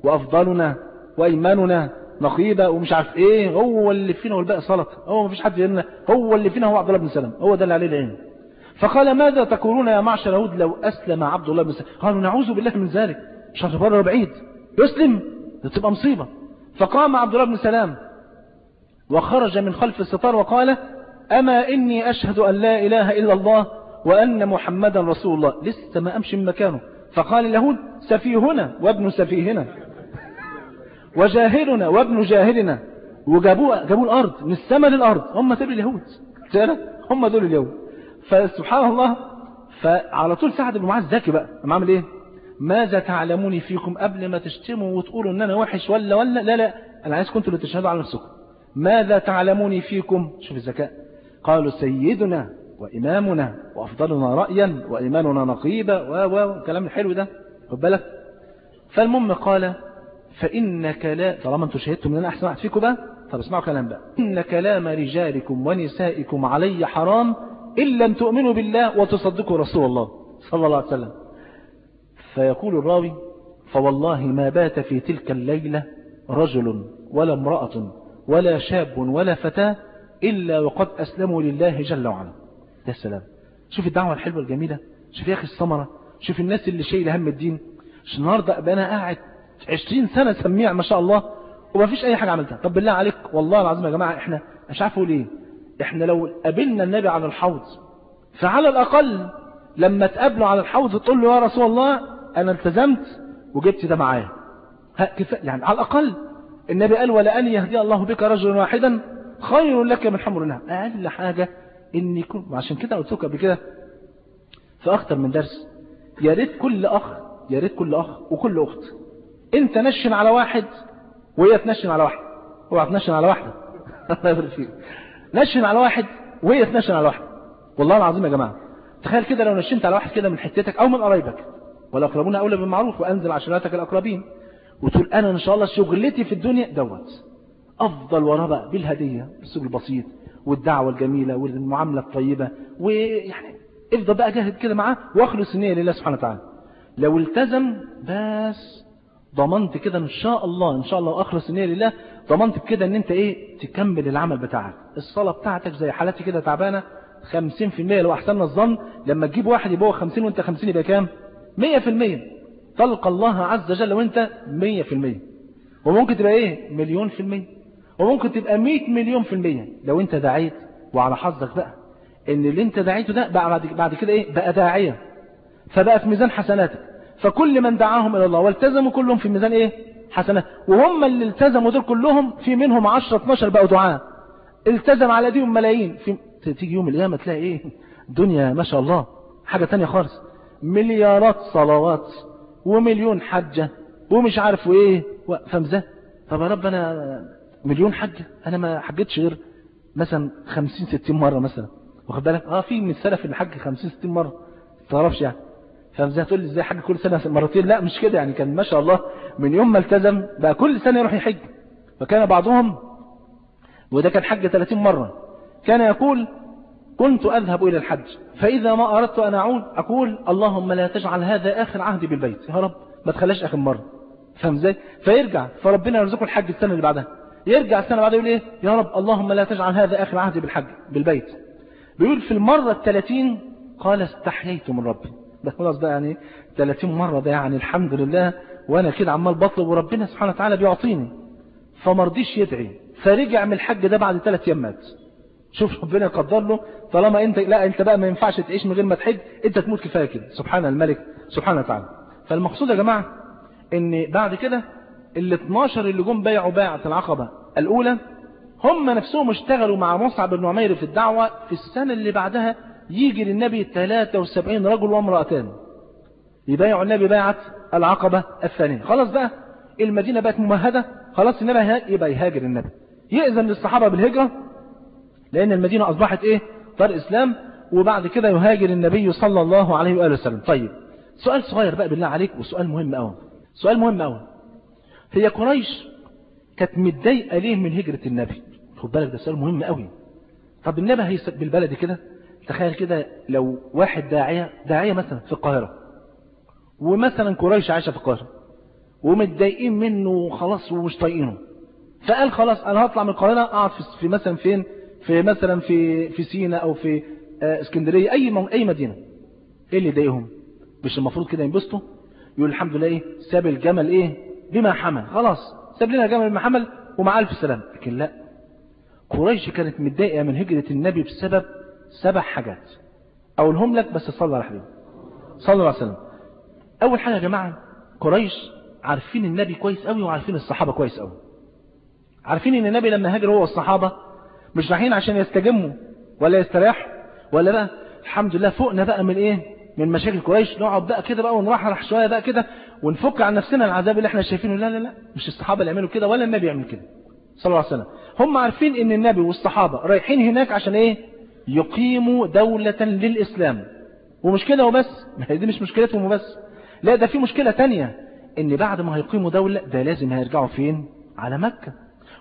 وأفضلنا وإيماننا نقيبة ومش عارف إيه هو اللي فينا والباقي سلطة هو ما فيش حد يقولنا هو اللي فينا هو عبد الله بن سلام هو ده اللي عليه العين فقال ماذا تقولون يا معشر يهود لو أسلم عبد الله بن سلام؟ قالوا نعوذ بالله من ذلك شر بره بعيد يسلم تبقى مصيبة. فقام عبد الله بن سلام وخرج من خلف الستار وقال أما إني أشهد أن لا إله إلا الله وأن محمدا رسول الله. لسه ما أمشي من مكانه. فقال اليهود سفيهنا وابن سفيهنا وجاهلنا وابن جاهلنا. وجابوا جابوا الأرض من السماء للأرض. هم دول اليهود. هم دول اليهود. فسبحان الله فعلى طول سعد بن معاذ ذكي بقى. قام عامل إيه؟ ماذا تعلموني فيكم قبل ما تشتموا وتقولوا ان أنا وحش ولا ولا؟ لا لا. أنا عايزكم أنتوا اللي تشهدوا على نفسكم. ماذا تعلموني فيكم؟ شوف الذكاء قالوا سيدنا وإمامنا وأفضلنا رأيا وإيماننا نقيبة و الكلام الحلو ده. خد بالك. فالمهم قال فإنك لا طالما أنتم شهدتم إن أنا أحسن واحد فيكم بقى طب اسمعوا كلام بقى. إن كلام رجالكم ونسائكم علي حرام إن لم تؤمنوا بالله وتصدقوا رسول الله صلى الله عليه وسلم. فيقول الراوي فوالله ما بات في تلك الليلة رجل ولا امرأة ولا شاب ولا فتاة إلا وقد أسلموا لله جل وعلا. يا سلام شوف الدعوة الحلوة الجميلة. شوف يا أخي الثمرة. شوف الناس اللي شايله هم الدين. مش النهاردة أبقى أنا قاعد 20 سنة سميع ما شاء الله وما فيش أي حاجة عملتها. طب بالله عليك والله العظيم يا جماعة إحنا مش عارف أقول إيه. إحنا لو قابلنا النبي على الحوض فعلى الأقل لما تقابله على الحوض تقول له يا رسول الله أنا التزمت وجبت ده معايا. يعني على الأقل النبي قال ولأن يهدي الله بك رجلا واحدا خير لك من حمر النعم أقل حاجة إن يكون وعشان كده قلت لكم قبل كده في من درس يا ريت كل أخ يا ريت كل أخ وكل أخت أنت نشن على واحد وهي تنشن على واحد. اوعى تنشن على واحدة. الله يبارك فيك. نشن على واحد وهي تنشن على واحد. والله العظيم يا جماعة تخيل كده لو نشنت على واحد كده من حتتك أو من قرايبك. والأقربون أولى بالمعروف وأنزل عشراتك الأقربين. وتقول أنا إن شاء الله شغلتي في الدنيا دوت. أفضل وراه بقى بالهدية بالسوق البسيط والدعوة الجميلة والمعاملة الطيبة ويعني افضل بقى جاهد كده معاه واخلص النية لله سبحانه وتعالى. لو التزم بس ضمنت كده إن شاء الله إن شاء الله واخلص النية لله ضمنت بكده إن أنت إيه؟ تكمل العمل بتاعك. الصلاة بتاعتك زي حالتي كده تعبانة 50% لو احسننا الظن لما تجيب واحد يبقى هو 50 وأنت 50 يبقى كام؟ 100% تلقى الله عز وجل وانت 100% وممكن تبقى إيه؟ مليون في المية. وممكن تبقى 100 مليون في المية. لو انت دعيت وعلى حظك بقى ان اللي انت دعيته ده بقى بعد, بعد كده إيه؟ بقى داعية. فبقى في ميزان حسناتك. فكل من دعاهم إلى الله والتزموا كلهم في ميزان إيه؟ حسنات. وهم اللي التزموا دول كلهم في منهم 10 12 بقوا دعاء التزم على ديهم ملايين. في تيجي يوم القيامة تلاقي إيه؟ دنيا ما شاء الله. حاجة تانية خالص. مليارات صلوات. ومليون حجة ومش عارف إيه فمزة. طب يا رب أنا مليون حجة أنا ما حجتش غير مثلا 50 60 مرة مثلا. واخد بالك؟ آه في من السلف اللي حج 50 60 مرة. ما تعرفش يعني. فازاي تقول لي إزاي حج كل سنة مرتين؟ لا مش كده يعني. كان ما شاء الله من يوم ما التزم بقى كل سنة يروح يحج. فكان بعضهم وده كان حج 30 مرة. كان يقول كنت أذهب إلى الحج. فإذا ما أردت أن أعود أقول اللهم لا تجعل هذا آخر عهدي بالبيت. يا رب ما تخليش آخر مرة. فاهم إزاي؟ فيرجع. فربنا يرزقه الحج السنة اللي بعدها. يرجع السنة بعدها يقول إيه؟ يا رب اللهم لا تجعل هذا آخر عهدي بالحج بالبيت. بيقول في المرة الثلاثين قال استحييت من ربي. ده خلاص بقى يعني 30 مرة ده يعني الحمد لله وأنا كده عمال بطلب وربنا سبحانه وتعالى بيعطيني. فمرضيش يدعي. فرجع من الحج ده بعد ثلاث أيام مات شوف ربنا يقدر له طالما انت لا انت بقى ما ينفعش تعيش من غير ما تحج انت تموت كفاية كده. سبحان الملك سبحانه وتعالى. فالمقصود يا جماعة إن بعد كده ال 12 اللي جم بايعوا بايعه العقبة الأولى هم نفسهم اشتغلوا مع مصعب بن عمير في الدعوة في السنة اللي بعدها يجي للنبي 73 رجل وامرأتان. يبايعوا النبي بايعة العقبة الثانية. خلاص بقى المدينة بقت ممهدة خلاص النبي يبقى يهاجر النبي. يأذن للصحابة بالهجرة لأن المدينة أصبحت إيه؟ دار إسلام وبعد كده يهاجر النبي صلى الله عليه وآله وسلم. طيب سؤال صغير بقى بالله عليك وسؤال مهم أوي. سؤال مهم أوي. هي قريش كانت متضايقة ليه من هجرة النبي؟ خد بالك ده سؤال مهم أوي. طب النبي هيسب بالبلد كده تخيل كده لو واحد داعية داعية مثلا في القاهرة ومثلا قريش عايشة في القاهرة ومتضايقين منه خلاص ومش طايقينه فقال خلاص أنا هطلع من القاهرة أقعد في مثلا فين؟ في مثلا في في سينا أو في اسكندرية أي أي مدينة إيه اللي يضايقهم؟ مش المفروض كده ينبسطوا؟ يقول الحمد لله إيه ساب الجمل إيه بما حمل خلاص ساب لنا الجمل بما حمل ومع ألف سلام. لكن لا قريش كانت متضايقة من هجرة النبي بسبب سبع حاجات. أقولهم لك بس صلى على حبيبي صلى الله عليه وسلم. أول حاجة يا جماعة قريش عارفين النبي كويس قوي وعارفين الصحابة كويس قوي عارفين إن النبي لما هاجر هو والصحابة مش رايحين عشان يستجموا ولا يستريحوا ولا بقى الحمد لله فوقنا بقى من إيه؟ من مشاكل قريش. نقعد بقى كده بقى ونرحرح شوية بقى كده ونفك عن نفسنا العذاب اللي إحنا شايفينه. لا لا لا مش الصحابة اللي يعملوا كده ولا النبي يعمل كده صلى الله عليه وسلم. هم عارفين إن النبي والصحابة رايحين هناك عشان إيه؟ يقيموا دولة للإسلام. ومش كده وبس. دي مش مشكلتهم وبس. لا ده في مشكلة تانية. إن بعد ما هيقيموا دولة ده لازم هيرجعوا فين؟ على مكة.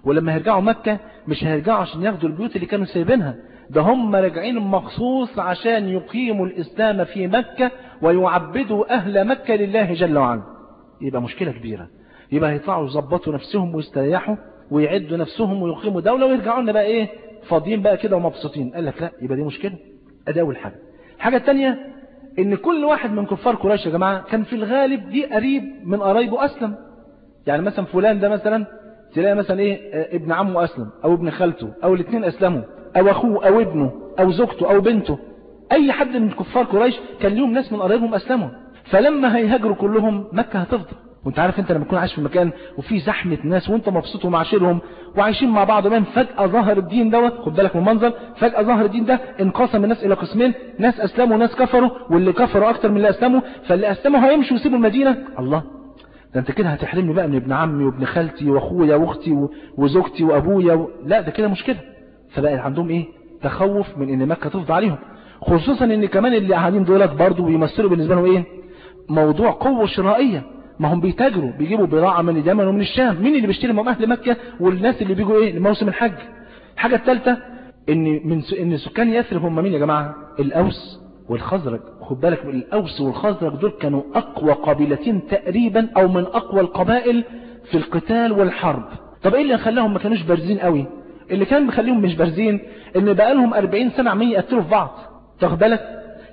ولما هيرجعوا مكة مش هيرجعوا عشان ياخدوا البيوت اللي كانوا سايبينها. ده هم راجعين مخصوص عشان يقيموا الإسلام في مكة ويعبدوا أهل مكة لله جل وعلا. يبقى مشكلة كبيرة. يبقى هيطلعوا يظبطوا نفسهم ويستريحوا ويعدوا نفسهم ويقيموا دولة ويرجعوا لنا بقى إيه؟ فاضيين بقى كده ومبسوطين. قال لك لا يبقى دي مشكلة. أدي أول حاجة. الحاجة الثانية إن كل واحد من كفار قريش يا جماعة كان في الغالب دي قريب من قرايبه أسلم. يعني مثلا فلان ده مثلا تلاقي مثلا إيه ابن عمه أسلم أو ابن خالته أو الاثنين أسلموا أو أخوه أو ابنه أو زوجته أو بنته. أي حد من كفار قريش كان ليهم ناس من قرايبهم أسلموا. فلما هيهاجروا كلهم مكة هتفضل. وأنت عارف أنت لما تكون عايش في مكان وفي زحمة ناس وأنت مبسوط ومعاشرهم وعايشين مع بعض وبين فجأة ظهر الدين دوت خد بالك من المنظر فجأة ظهر الدين ده انقسم الناس إلى قسمين ناس أسلموا وناس كفروا واللي كفروا أكتر من اللي أسلموا فاللي أسلموا هيمشوا ويسيبوا المدينة. الله! ده انت كده هتحرمني بقى من ابن عمي وابن خالتي واخويا واختي وزوجتي وابويا و... لا ده كده مشكلة. فبقى عندهم إيه؟ تخوف من ان مكة تفضى عليهم. خصوصا ان كمان اللي قاعدين دولت برضه بيمثلوا بالنسبة لهم إيه؟ موضوع قوة شرائية. ما هم بيتاجروا بيجيبوا بضاعة من اليمن ومن الشام. مين اللي بيشتري من أهل مكة؟ والناس اللي بيجوا إيه؟ لموسم الحج. الحاجة الثالثة إن من س... إن سكان يثرب هم مين يا جماعة؟ الأوس. والخزرج خد بالك الأوس والخزرج دول كانوا أقوى قبيلتين تقريبا أو من أقوى القبائل في القتال والحرب. طب إيه اللي خلاهم ما كانوش بارزين قوي؟ اللي كان مخليهم مش بارزين إن بقى لهم 40 سنة عمالين يقتلوا في بعض. تاخد بالك؟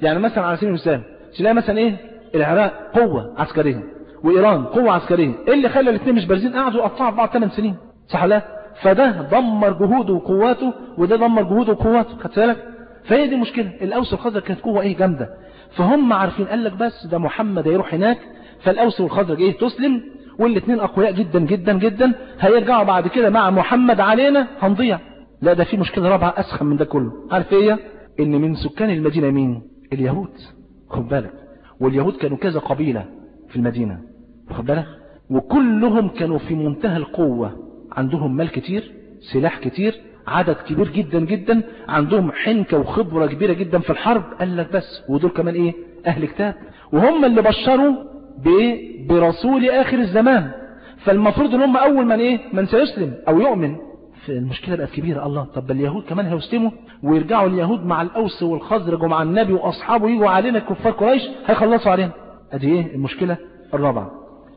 يعني مثلا على سبيل المثال تلاقي مثلا إيه؟ العراق قوة عسكريه وإيران قوة عسكريه إيه اللي خلى الاثنين مش بارزين؟ قعدوا يقطعوا في بعض 8 سنين. صح لا؟ فده دمر جهوده وقواته وده دمر جهوده وقواته. خدت بالك؟ فهي دي المشكلة الأوس والخزرج كانت قوة إيه؟ جامدة. فهم عارفين قال لك بس ده محمد هيروح هناك فالأوس والخزرج إيه؟ تسلم والاثنين أقوياء جدا جدا جدا. هيرجعوا بعد كده مع محمد علينا هنضيع. لا ده في مشكلة رابعة أسخن من ده كله. عارف إيه إن من سكان المدينة مين؟ اليهود. خد بالك. واليهود كانوا كذا قبيلة في المدينة. خد بالك؟ وكلهم كانوا في منتهى القوة. عندهم مال كتير سلاح كتير عدد كبير جدا جدا عندهم حنكة وخبرة كبيرة جدا في الحرب. قال لك بس ودول كمان إيه؟ أهل كتاب. وهم اللي بشروا برسول آخر الزمان. فالمفروض إن هم أول من إيه؟ من سيسلم أو يؤمن. المشكلة بقت كبيرة. الله طب اليهود كمان هيسلموا؟ ويرجعوا اليهود مع الأوس والخزرج ومع النبي وأصحابه يجوا علينا كفار قريش هيخلصوا علينا. أدي إيه المشكلة؟ الرابعة.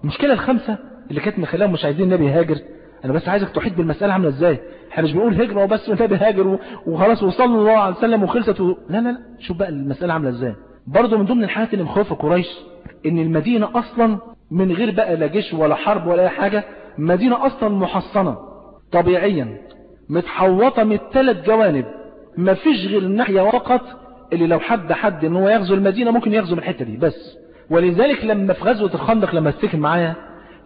المشكلة الخامسة اللي كانت مخلاهم مش عايزين النبي يهاجر أنا بس عايزك تحيط بالمسألة عاملة إزاي؟ إحنا مش بنقول هجرة وبس النبي هاجر وخلاص وصلى الله عليه وسلم وخلصت و... لا لا لا. شوف بقى المسألة عاملة إزاي. برضه من ضمن الحاجات اللي مخوفة قريش إن المدينة أصلا من غير بقى لا جيش ولا حرب ولا أي حاجة مدينة أصلا محصنة طبيعيا متحوطة من الثلاث جوانب. مفيش غير الناحية فقط اللي لو حد حد إن هو يغزو المدينة ممكن يغزو من الحتة دي بس. ولذلك لما في غزوة الخندق لما تفتكر معايا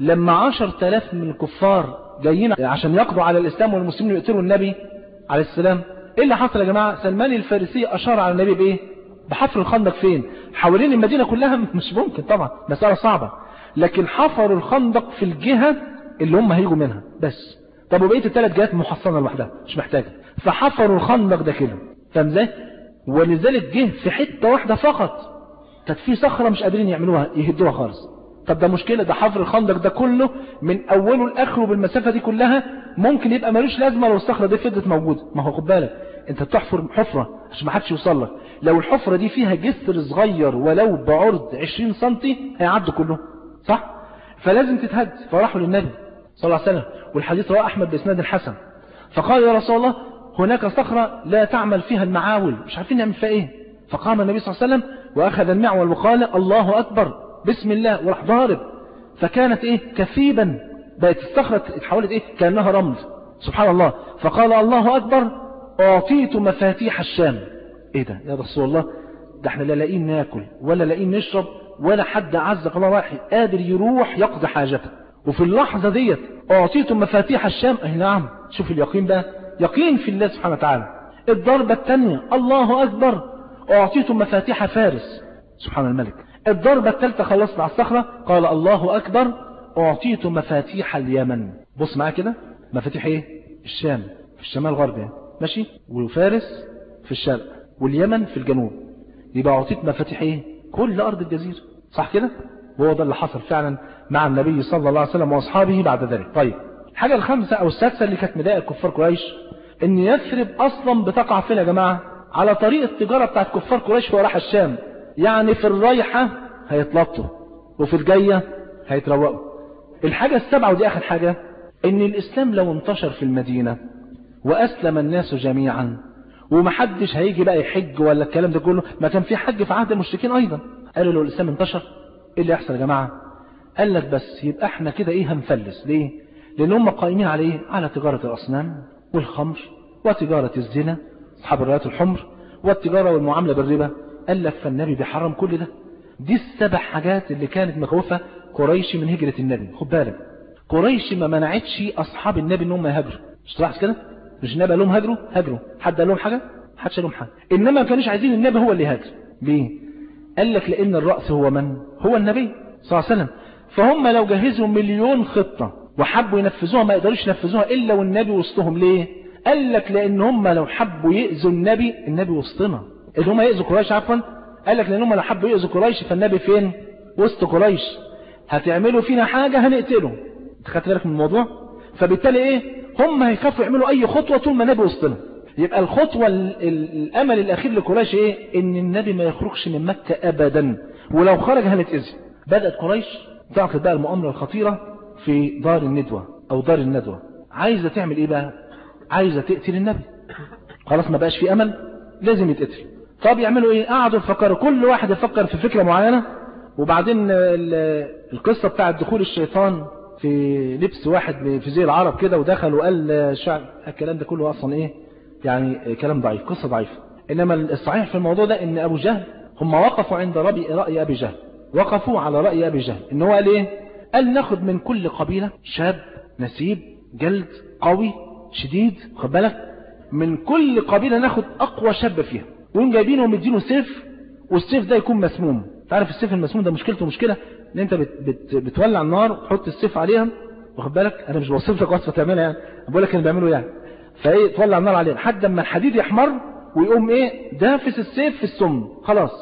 لما عشر تلاف من الكفار جايين عشان يقضوا على الإسلام والمسلمين ويقتلوا النبي عليه السلام. إيه اللي حصل يا جماعة؟ سلمان الفارسي أشار على النبي بإيه؟ بحفر الخندق فين؟ حوالين المدينة كلها مش ممكن طبعا مسألة صعبة. لكن حفروا الخندق في الجهة اللي هم هيجوا منها بس. طب وبقية الثلاث جهات محصنة لوحدها مش محتاجة. فحفروا الخندق ده كده. فاهم إزاي؟ ولذلك جه في حتة واحدة فقط. كانت في صخرة مش قادرين يعملوها يهدوها خالص. طب ده مشكلة ده حفر الخندق ده كله من أوله لآخره بالمسافة دي كلها ممكن يبقى ملوش لازمة لو الصخرة دي فضلت موجودة. ما هو خد بالك أنت بتحفر حفرة عشان ما حدش يوصل لك. لو الحفرة دي فيها جسر صغير ولو بعرض 20 سنتي هيعدوا كله صح؟ فلازم تتهد. فراحوا للنبي صلى الله عليه وسلم والحديث رواه أحمد بإسناد الحسن فقال يا رسول الله هناك صخرة لا تعمل فيها المعاول. مش عارفين نعمل فيها إيه؟ فقام النبي صلى الله عليه وسلم وأخذ المعول وقال الله أكبر. بسم الله وراح ضارب. فكانت إيه؟ كثيبا. بقت الصخرة اتحولت إيه؟ كأنها رمل. سبحان الله. فقال الله أكبر أعطيت مفاتيح الشام. إيه ده؟ يا رسول الله ده إحنا لا لاقيين ناكل ولا لاقيين نشرب ولا حد عزك الله رايح قادر يروح يقضي حاجته. وفي اللحظة ديت أعطيت مفاتيح الشام. أي نعم. شوف اليقين بقى. يقين في الله سبحانه وتعالى. الضربة الثانية الله أكبر. أعطيت مفاتيح فارس. سبحان الملك. الضربة الثالثة خلصت على الصخرة. قال الله أكبر أعطيت مفاتيح اليمن. بص معايا كده. مفاتيح إيه؟ الشام. في الشمال الغربي ماشي؟ وفارس في الشرق. واليمن في الجنوب. يبقى أعطيت مفاتيح إيه؟ كل أرض الجزيرة. صح كده؟ وهو ده اللي حصل فعلا مع النبي صلى الله عليه وسلم وأصحابه بعد ذلك. طيب. الحاجة الخامسة أو السادسة اللي كانت مضايقة كفار قريش إن يثرب أصلا بتقع فين يا جماعة؟ على طريق التجارة بتاعت كفار قريش وراح الشام. يعني في الرايحة هيتلطوا وفي الجاية هيتروقوا. الحاجة السبعة ودي آخر حاجة إن الإسلام لو انتشر في المدينة وأسلم الناس جميعا ومحدش هيجي بقى يحج ولا الكلام ده كله ما كان في حج في عهد المشركين أيضا. قالوا لو الإسلام انتشر إيه اللي يحصل يا جماعة؟ قال لك بس يبقى إحنا كده إيه هنفلس؟ ليه؟ لأن هم قائمين على إيه؟ على تجارة الأصنام والخمر وتجارة الزنا أصحاب الرايات الحمر والتجارة والمعاملة بالربا. لك فالنبي بيحرم كل ده. دي السبع حاجات اللي كانت مخوفة قريش من هجرة النبي خد بالك. قريش ما منعتش أصحاب النبي إن هم يهاجروا. مش تلاحظ كده؟ مش النبي قال لهم هاجروا؟ هاجروا. حد قال لهم حاجة؟ حدش قال لهم حاجة. إنما ما كانوش عايزين النبي هو اللي يهاجر. ليه؟ قال لك لأن الرأس هو من؟ هو النبي صلى الله عليه وسلم. فهم لو جهزوا مليون خطة وحبوا ينفذوها ما يقدروش ينفذوها إلا والنبي وسطهم. ليه؟ قال لك لأن هم لو حبوا يأذوا النبي النبي وسطنا. اللي هم يأذوا قريش عفوا. قال لك لأن هم لو حبوا يأذوا قريش فالنبي فين؟ وسط قريش. هتعملوا فينا حاجة هنقتله خدت بالك من الموضوع؟ فبالتالي إيه؟ هم هيخافوا يعملوا أي خطوة طول ما النبي وسطنا. يبقى الخطوة الأمل الأخير لقريش إيه؟ إن النبي ما يخرجش من مكة ابدا. ولو خرج هنتأذي. بدأت قريش تعقد بقى المؤامرة الخطيرة في دار الندوة أو دار الندوة. عايزة تعمل إيه بقى؟ عايزة تقتل النبي. خلاص ما بقاش في أمل لازم يتقتل. طب يعملوا إيه؟ قعدوا يفكروا. كل واحد يفكر في فكرة معينة وبعدين القصة بتاعت دخول الشيطان في لبس واحد في زي العرب كده ودخل وقال شعب الكلام ده كله أصلا إيه؟ يعني كلام ضعيف قصة ضعيفة. إنما الصحيح في الموضوع ده إن أبو جهل هم وقفوا عند رأي, رأي أبي جهل. وقفوا على رأي أبي جهل. إن هو قال إيه؟ قال ناخد من كل قبيلة شاب نسيب جلد قوي شديد خد بالك؟ من كل قبيلة ناخد أقوى شاب فيها. وين جايبينه ومدينه سيف والسيف ده يكون مسموم. تعرف السيف المسموم ده مشكلته مشكلة؟ إن أنت بت بت بتولع النار تحط السيف عليها واخد بالك؟ أنا مش بوصف لك وصفة تعملها يعني. بقول لك اللي بيعملوا يعني. فإيه؟ تولع النار عليها. لحد أما الحديد يحمر ويقوم إيه؟ دافس السيف في السم. خلاص.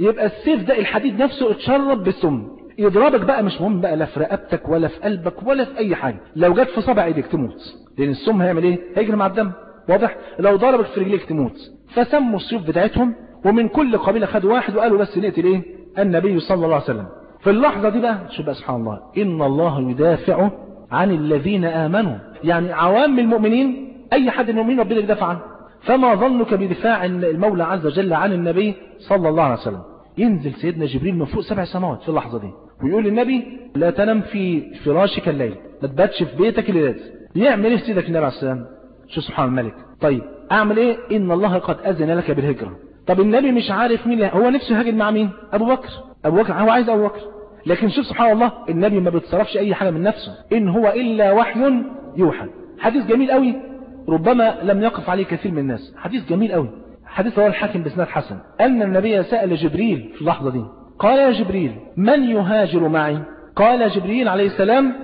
يبقى السيف ده الحديد نفسه اتشرب بالسم. يضربك بقى مش مهم بقى لا في رقبتك ولا في قلبك ولا في أي حاجة. لو جت في صابع إيدك تموت. لأن السم هيعمل إيه؟ هيجري مع الدم. واضح؟ لو ضربك في رجليك تموت. فسموا السيوف بتاعتهم ومن كل قبيلة خدوا واحد وقالوا بس نقتل إيه؟ النبي صلى الله عليه وسلم. في اللحظة دي بقى شوف بقى سبحان الله إن الله يدافع عن الذين آمنوا. يعني عوام المؤمنين أي حد من المؤمنين ربنا يدافع عنه. فما ظنك بدفاع المولى عز وجل عن النبي صلى الله عليه وسلم؟ ينزل سيدنا جبريل من فوق سبع سماوات في اللحظة دي ويقول للنبي لا تنم في فراشك الليل ما تباتش في بيتك الليلات يعمل إيه سيدك النبي عليه السلام؟ شو سبحان الملك. طيب أعمل إيه؟ إن الله قد أذن لك بالهجرة. طب النبي مش عارف مين هو نفسه يهاجر مع مين؟ أبو بكر. أبو بكر هو عايز أبو بكر. لكن شوف سبحان الله النبي ما بيتصرفش أي حاجة من نفسه. إن هو إلا وحي يوحى. حديث جميل قوي ربما لم يقف عليه كثير من الناس. حديث جميل قوي حديث رواه الحاكم بسناد حسن. أن النبي سأل جبريل في اللحظة دي. قال يا جبريل من يهاجر معي؟ قال جبريل عليه السلام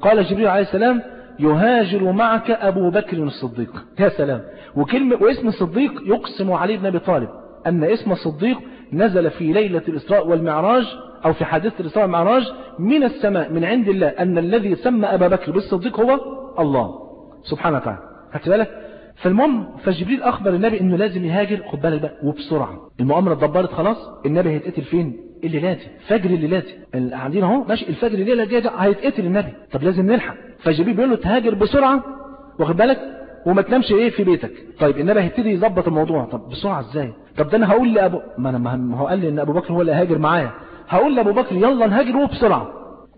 قال جبريل عليه السلام يهاجر معك أبو بكر الصديق. يا سلام. وكلمة واسم الصديق يقسم علي بن أبي طالب. أن اسم الصديق نزل في ليلة الإسراء والمعراج أو في حادثة الإسراء والمعراج من السماء من عند الله. أن الذي سمى أبا بكر بالصديق هو الله. سبحانه وتعالى. خدت بالك؟ فالمهم فجبريل أخبر النبي أنه لازم يهاجر خد بالك بقى وبسرعة. المؤامرة اتدبرت خلاص. النبي هيتقتل فين؟ الليلاتي فجر الليلاتي اللي قاعدين أهو ماشي الفجر الليلة الجاية هيتقتل النبي. طب لازم نلحق. فجبريل بيقول له تهاجر بسرعة. واخد بالك؟ وما تنامش إيه في بيتك؟ طيب النبي هيبتدي يظبط الموضوع. طب بسرعة إزاي؟ طب ده أنا هقول لابو ما أنا ما هو قال لي إن أبو بكر هو اللي هاجر معايا. هقول لأبو بكر يلا نهاجر وبسرعة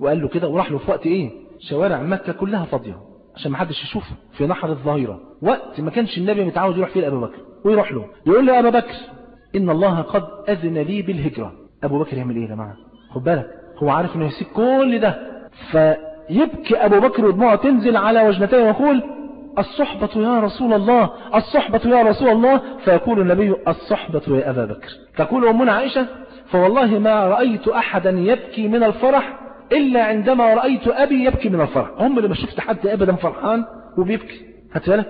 وقال له كده وراح له في وقت إيه؟ شوارع مكة كلها فاضية عشان ما حدش يشوفه في نحر الظهيرة. وقت ما كانش النبي متعود يروح فيه لأبو بكر. ويروح له. يقول له يا أبا بكر إن الله قد أذن لي بالهجرة. أبو بكر يعمل إيه يا جماعة؟ خد بالك هو عارف إنه يسيب كل ده. فيبكي أبو بكر ودموعه تنزل على وجنتيه ويقول الصحبة يا رسول الله الصحبة يا رسول الله. فيقول النبي الصحبة يا أبا بكر. تقول أمنا عائشة فوالله ما رأيت أحدا يبكي من الفرح إلا عندما رأيت أبي يبكي من الفرح. هم اللي ما شفت حد أبدا فرحان وبيبكي. بالك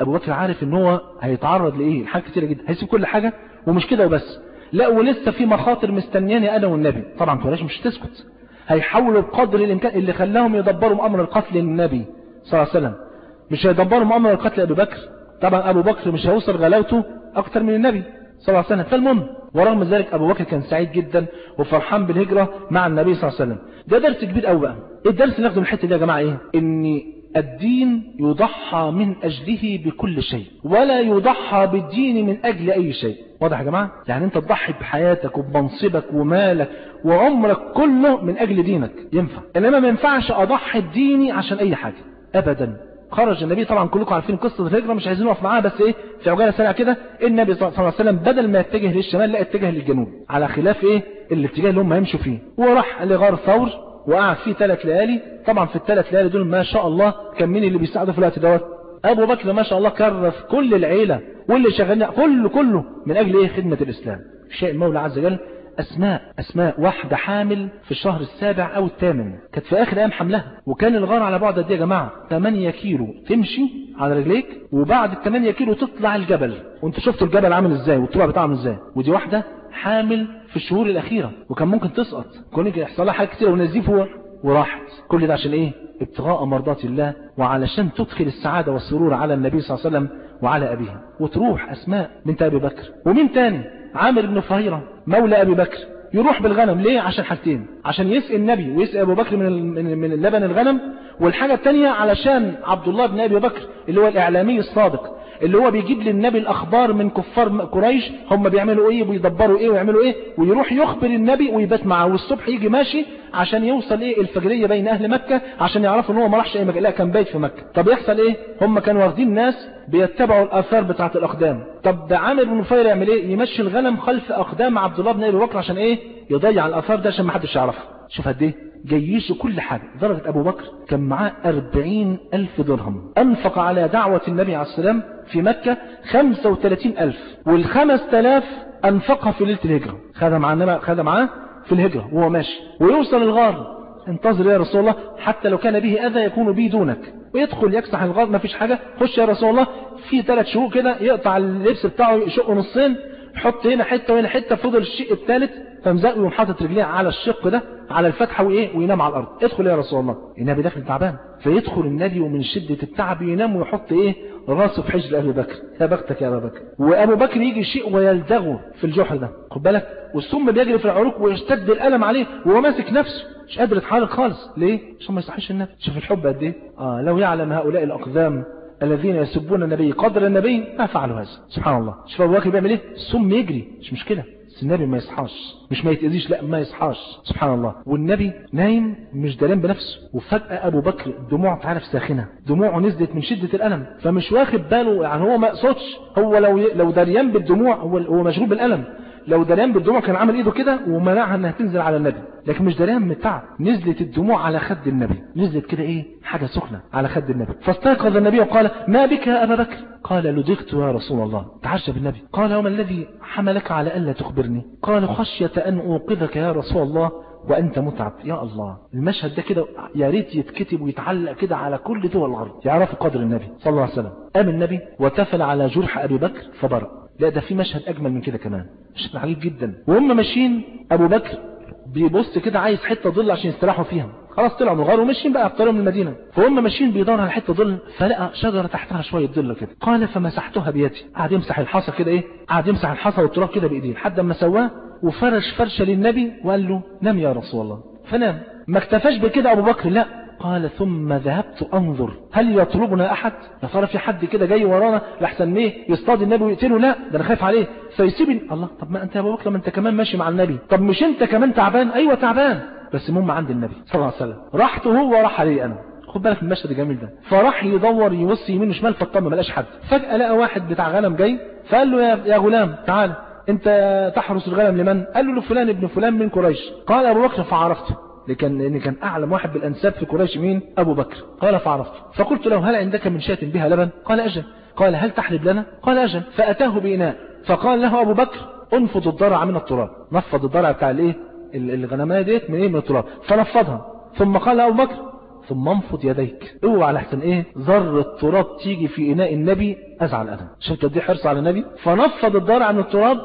أبو بكر عارف إن هو هيتعرض لإيه؟ الحاجة كتيرة جدا. هيسيب كل حاجة؟ ومش كده وبس. لا ولسه في مخاطر مستنياني أنا والنبي. طبعا قريش مش تسكت هيحاولوا بقدر الإمكان اللي خلاهم يدبروا أمر القتل للنبي صلى الله عليه وسلم. مش هيدبروا مؤامرة القتل أبي بكر؟ طبعا أبو بكر مش هيوصل غلاوته أكتر من النبي صلى الله عليه وسلم. فالمهم ورغم ذلك أبو بكر كان سعيد جدا وفرحان بالهجرة مع النبي صلى الله عليه وسلم. ده درس كبير قوي بقى. الدرس اللي ناخده من الحتة دي يا جماعة؟ إيه؟ إن الدين يضحى من أجله بكل شيء ولا يضحى بالدين من أجل أي شيء. واضح يا جماعة؟ يعني أنت تضحي بحياتك وبمنصبك ومالك وعمرك كله من أجل دينك. ينفع. إنما ما ينفعش أضحي بديني عشان أي حاجة. أبدا. خرج النبي طبعا كلكم عارفين قصة الهجرة مش عايزين نقف معاها بس إيه في عجالة سريعة كده. النبي صلى الله عليه وسلم بدل ما يتجه للشمال لا اتجه للجنوب على خلاف إيه الاتجاه اللي هم هيمشوا فيه. وراح لغار ثور وقعد فيه ثلاث ليالي. طبعا في الثلاث ليالي دول ما شاء الله كان مين اللي بيساعده في الوقت دوت؟ أبو بكر ما شاء الله كرف كل العيلة واللي شغالين كله كله من أجل إيه خدمة الإسلام. شيء المولى عز وجل أسماء أسماء واحدة حامل في الشهر السابع أو الثامن. كانت في آخر أيام حملها. وكان الغار على بعد قد يا جماعة؟ 8 كيلو. تمشي على رجليك وبعد ال 8 كيلو تطلع الجبل. وأنت شفتوا الجبل عامل إزاي؟ والطلوع بتاعه عامل إزاي؟ ودي واحدة حامل في الشهور الأخيرة. وكان ممكن تسقط. كون يحصل لها حاجات كتير ونزيف هو. وراحت. كل ده عشان إيه؟ ابتغاء مرضات الله. وعلشان تدخل السعادة والسرور على النبي صلى الله عليه وسلم وعلى أبيها. وتروح أسماء بنت أبي بكر. ومين تاني؟ عامر بن فهيرة مولى أبي بكر يروح بالغنم. ليه؟ عشان حاجتين. عشان يسقي النبي ويسقي أبو بكر من من لبن الغنم. والحاجة الثانية علشان عبد الله بن أبي بكر اللي هو الإعلامي الصادق. اللي هو بيجيب للنبي الأخبار من كفار قريش هم بيعملوا إيه؟ ويدبروا إيه؟ ويعملوا إيه؟ ويروح يخبر النبي ويبات معه والصبح يجي ماشي عشان يوصل إيه؟ الفجرية بين أهل مكة عشان يعرفوا إن هو ما راحش أي مكان لا كان بايت في مكة. طب يحصل إيه؟ هم كانوا واخدين ناس بيتبعوا الآثار بتاعة الأقدام. طب ده عامر بن نفير يعمل إيه؟ يمشي الغنم خلف أقدام عبد الله بن أبي بكر عشان إيه؟ يضيع الآثار ده عشان ما حدش يعرفها شوف قد إيه؟ جيش كل حاجة. درجة أبو بكر كان معاه أربعين ألف درهم. أنفق على دعوة النبي عليه السلام في مكة خمسة وثلاثين ألف. والخمس تلاف أنفقها في ليلة الهجرة. خدها معاه خدها معاه في الهجرة وهو ماشي. ويوصل الغار. انتظر يا رسول الله حتى لو كان به أذى يكون به دونك. ويدخل يكسح الغار ما فيش حاجة. خش يا رسول الله في ثلاث شهور كده يقطع اللبس بتاعه يشقه نصين يحط هنا حتة وهنا حتة فضل الشق الثالث. فمزق ويقوم حاطط رجليه على الشق ده على الفتحة وإيه؟ وينام على الأرض. ادخل يا رسول الله. النبي داخل تعبان. فيدخل النبي ومن شدة التعب ينام ويحط إيه؟ راسه في حجر أبي بكر. يا بختك يا أبا بكر. وأبو بكر يجي شيء ويلدغه في الجحر ده. خد بالك؟ والسم بيجري في العروق ويشتد الألم عليه وهو ماسك نفسه. مش قادر يتحرك خالص. ليه؟ عشان ما يصحيش النبي. شوف الحب قد إيه؟ آه لو يعلم هؤلاء الأقدام الذين يسبون النبي قدر النبي ما فعلوا هذا. سبحان الله. شوف أبو بكر بيعمل إيه؟ السم يجري. مش مشكلة. بس النبي ما يصحاش. مش ما يتأذيش لا ما يصحاش. سبحان الله. والنبي نايم مش دارين بنفسه وفجأة أبو بكر دموع تعرف ساخنة. دموعه نزلت من شدة الألم. فمش واخد باله يعني هو ما يقصدش هو لو لو دريان بالدموع هو هو مشغول بالألم. لو دريان بالدموع كان عامل إيده كده ومنعها إنها تنزل على النبي. لكن مش دريان التعب نزلت الدموع على خد النبي. نزلت كده إيه؟ حاجة سخنة على خد النبي. فاستيقظ النبي وقال ما بك يا أبا بكر؟ قال لدغت يا رسول الله. تعجب النبي. قال وما الذي حملك على ألا تخبرني؟ قال خشية أن أوقظك يا رسول الله وأنت متعب. يا الله. المشهد ده كده يا ريت يتكتب ويتعلق كده على كل دول الأرض يعرفوا قدر النبي صلى الله عليه وسلم. قام النبي وتفل على جرح أبي بكر فبرأ. لا ده في مشهد أجمل من كده كمان مشهد عجيب جدا. وهم ماشيين أبو بكر بيبص كده عايز حتة ظل عشان يستراحوا فيها. خلاص طلعوا من الغار وماشيين بقى من المدينة. فهم ماشيين بيدور على حتة ظل فلقى شجرة تحتها شوية ظل كده. قال فمسحتها بيدي. قعد يمسح الحصى كده إيه؟ قعد يمسح الحصى والتراب كده بإيديه لحد ما سواه وفرش فرشة للنبي وقال له نام يا رسول الله. فنام. ما اكتفاش بكده أبو بكر لا. قال ثم ذهبت أنظر هل يطلبنا أحد؟ يا ترى في حد كده جاي ورانا لحسن إيه يصطاد النبي ويقتله لا ده أنا خايف عليه. فيسيبني الله طب ما أنت يا أبو بكر ما أنت كمان ماشي مع النبي. طب مش أنت كمان تعبان؟ أيوه تعبان. بس المهم عند النبي صلى الله عليه وسلم رحت هو وراح عليه أنا. خد بالك من المشهد الجميل ده. فراح يدور يبص يمين وشمال فطمن ما لقاش حد. فجأة لقى واحد بتاع غنم جاي فقال له يا, غلام تعال أنت تحرس الغنم لمن؟ قال له لفلان ابن فلان من قريش. قال أبو بكر فعرفته. لكن لأن كان أعلم واحد بالأنساب في قريش مين؟ أبو بكر. قال فعرفته فقلت له هل عندك من شاة بها لبن؟ قال أجل. قال هل تحلب لنا؟ قال أجل. فأتاه بإناء. فقال له أبو بكر انفض الضرع من التراب. نفض الضرع بتاع الإيه؟ الغنمايه ديت من إيه؟ من التراب. فنفضها. ثم قال ابو بكر ثم انفض يديك. اوعى على احسن إيه؟ ذره التراب تيجي في إناء النبي أزعل أنا شفت قد إيه حرص على النبي؟ فنفض الضرع من التراب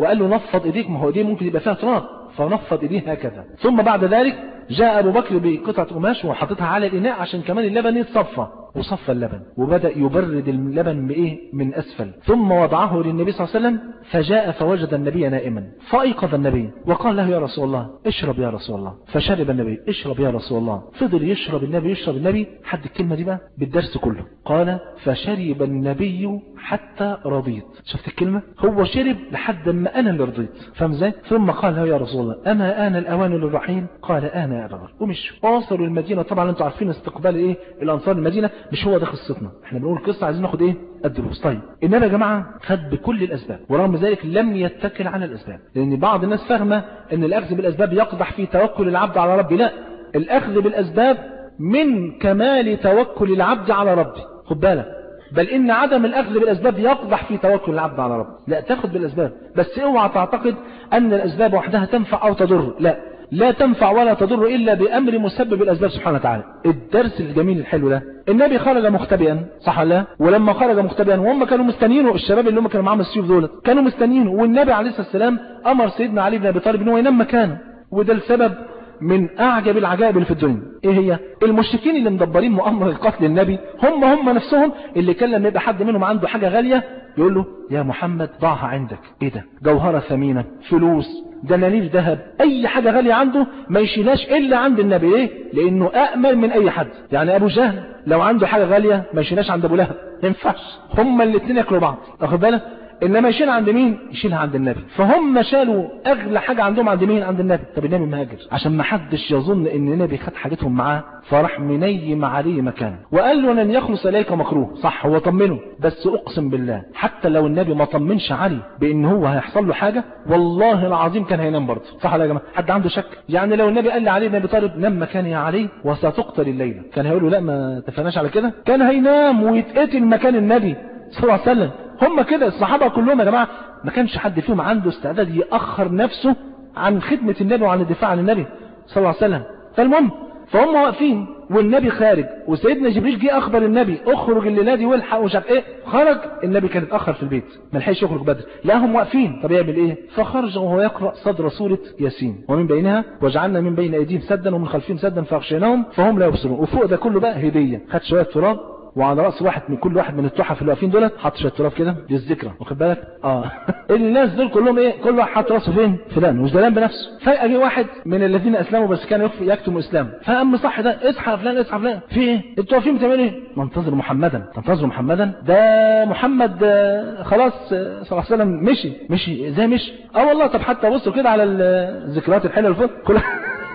وقال له نفض إيديك. ما هو إيديه ممكن يبقى فيها تراب. فنفض ايديه هكذا. ثم بعد ذلك جاء أبو بكر بقطعة قماش وحطتها على الإناء عشان كمان اللبن يتصفى. وصفى اللبن وبدأ يبرد اللبن بإيه؟ من أسفل. ثم وضعه للنبي صلى الله عليه وسلم فجاء فوجد النبي نائما. فأيقظ النبي وقال له يا رسول الله اشرب يا رسول الله. فشرب النبي اشرب يا رسول الله. فضل يشرب النبي يشرب النبي حد الكلمة دي بقى؟ بالدرس كله. قال فشرب النبي حتى رضيت. شفت الكلمة؟ هو شرب لحد ما أنا اللي رضيت. فاهم إزاي؟ ثم قال له يا رسول الله أما آن الأوان للرحيل؟ قال آن بكر ومش واصلوا المدينة. طبعا أنتوا عارفين استقبال إيه؟ الأنصار المدينة. مش هو ده قصتنا إحنا بنقول قصة عايزين ناخد إيه؟ الدروس. طيب النبي يا جماعة خد بكل الأسباب. ورغم ذلك لم يتكل على الأسباب. لأن بعض الناس فاهمة أن الأخذ بالأسباب يقضح في توكل العبد على ربي. لا الأخذ بالأسباب من كمال توكل العبد على ربي. خد بالك. بل إن عدم الأخذ بالأسباب يقضح في توكل العبد على ربي. لا تاخد بالأسباب. بس اوعى تعتقد أن الأسباب وحدها تنفع أو تضر. لا. لا تنفع ولا تضر إلا بأمر مسبب الأسباب سبحانه وتعالى. الدرس الجميل الحلو ده. النبي خرج مختبئا صح ولا ولما خرج مختبئا وهم كانوا مستنيينه الشباب اللي هم كانوا معاهم السيوف دولت كانوا مستنيينه والنبي عليه الصلاة والسلام أمر سيدنا علي بن أبي طالب إن هو ينام مكانه. وده السبب من أعجب العجائب اللي في الدنيا. إيه هي؟ المشركين اللي مدبرين مؤامرة القتل النبي هم هم نفسهم اللي كان لما يبقى حد منهم عنده حاجة غالية يقول له يا محمد ضعها عندك. إيه ده؟ جوهرة ثمينة فلوس دنانير ذهب. أي حاجة غالية عنده ما يشيلهاش إلا عند النبي. ليه؟ لأنه امن من أي حد. يعني أبو جهل لو عنده حاجة غالية ما يشيلهاش عند أبو لهب. ينفعش. هما الاثنين ياكلوا بعض. واخد بالك؟ إنما يشيلها عند مين؟ يشيلها عند النبي. فهم شالوا أغلى حاجة عندهم عند مين؟ عند النبي. طب النبي مهاجر عشان ما حدش يظن إن النبي خد حاجتهم معاه. فراح منيم عليه مكانه وقال له لن يخلص إليك مكروه. صح هو طمنه. بس أقسم بالله حتى لو النبي ما طمنش علي بإن هو هيحصل له حاجة والله العظيم كان هينام برضه. صح ولا يا جماعة؟ حد عنده شك؟ يعني لو النبي قال لي علي بن ابي طالب نام مكاني يا علي وستقتل الليلة. كان هيقول له لا ما اتفقناش على كده؟ كان هينام ويتقتل مكان النبي صلى الله عليه وسلم. هم كده الصحابة كلهم يا جماعة ما كانش حد فيهم عنده استعداد يأخر نفسه عن خدمة النبي وعن الدفاع عن النبي صلى الله عليه وسلم. فالمهم فهم واقفين والنبي خارج وسيدنا جبريل جه أخبر النبي اخرج الليلة دي والحق ومش عارف إيه خرج النبي كان اتأخر في البيت ما لحقش يخرج بدري لقاهم واقفين. طب يعمل إيه؟ فخرج وهو يقرأ صدر سورة ياسين. ومن بينها وجعلنا من بين أيديهم سدا ومن خلفهم سدا فأغشيناهم فهم لا يبصرون. وفوق ده كله بقى هدية. خد شوية تراب وعلى رأس واحد من كل واحد من التحف اللي واقفين دولت حط شوية تراب كده للذكرى واخد بالك؟ آه. الناس دول كلهم إيه؟ كل واحد حط رأسه فين؟ فلان مش دلان بنفسه. فجأة جه واحد من الذين أسلموا بس كان يخفي يكتم اسلام فقام صح ده اصحى فلان اصحى فلان. في إيه؟ أنتوا واقفين بتعملوا إيه؟ ننتظر محمدا. تنتظروا محمدا؟ ده محمد آه، خلاص آه، صلى الله عليه وسلم مشي. مشي إزاي مشي؟ آه والله طب حتى بصوا كده على الذكريات الحلوة اللي فوق. كل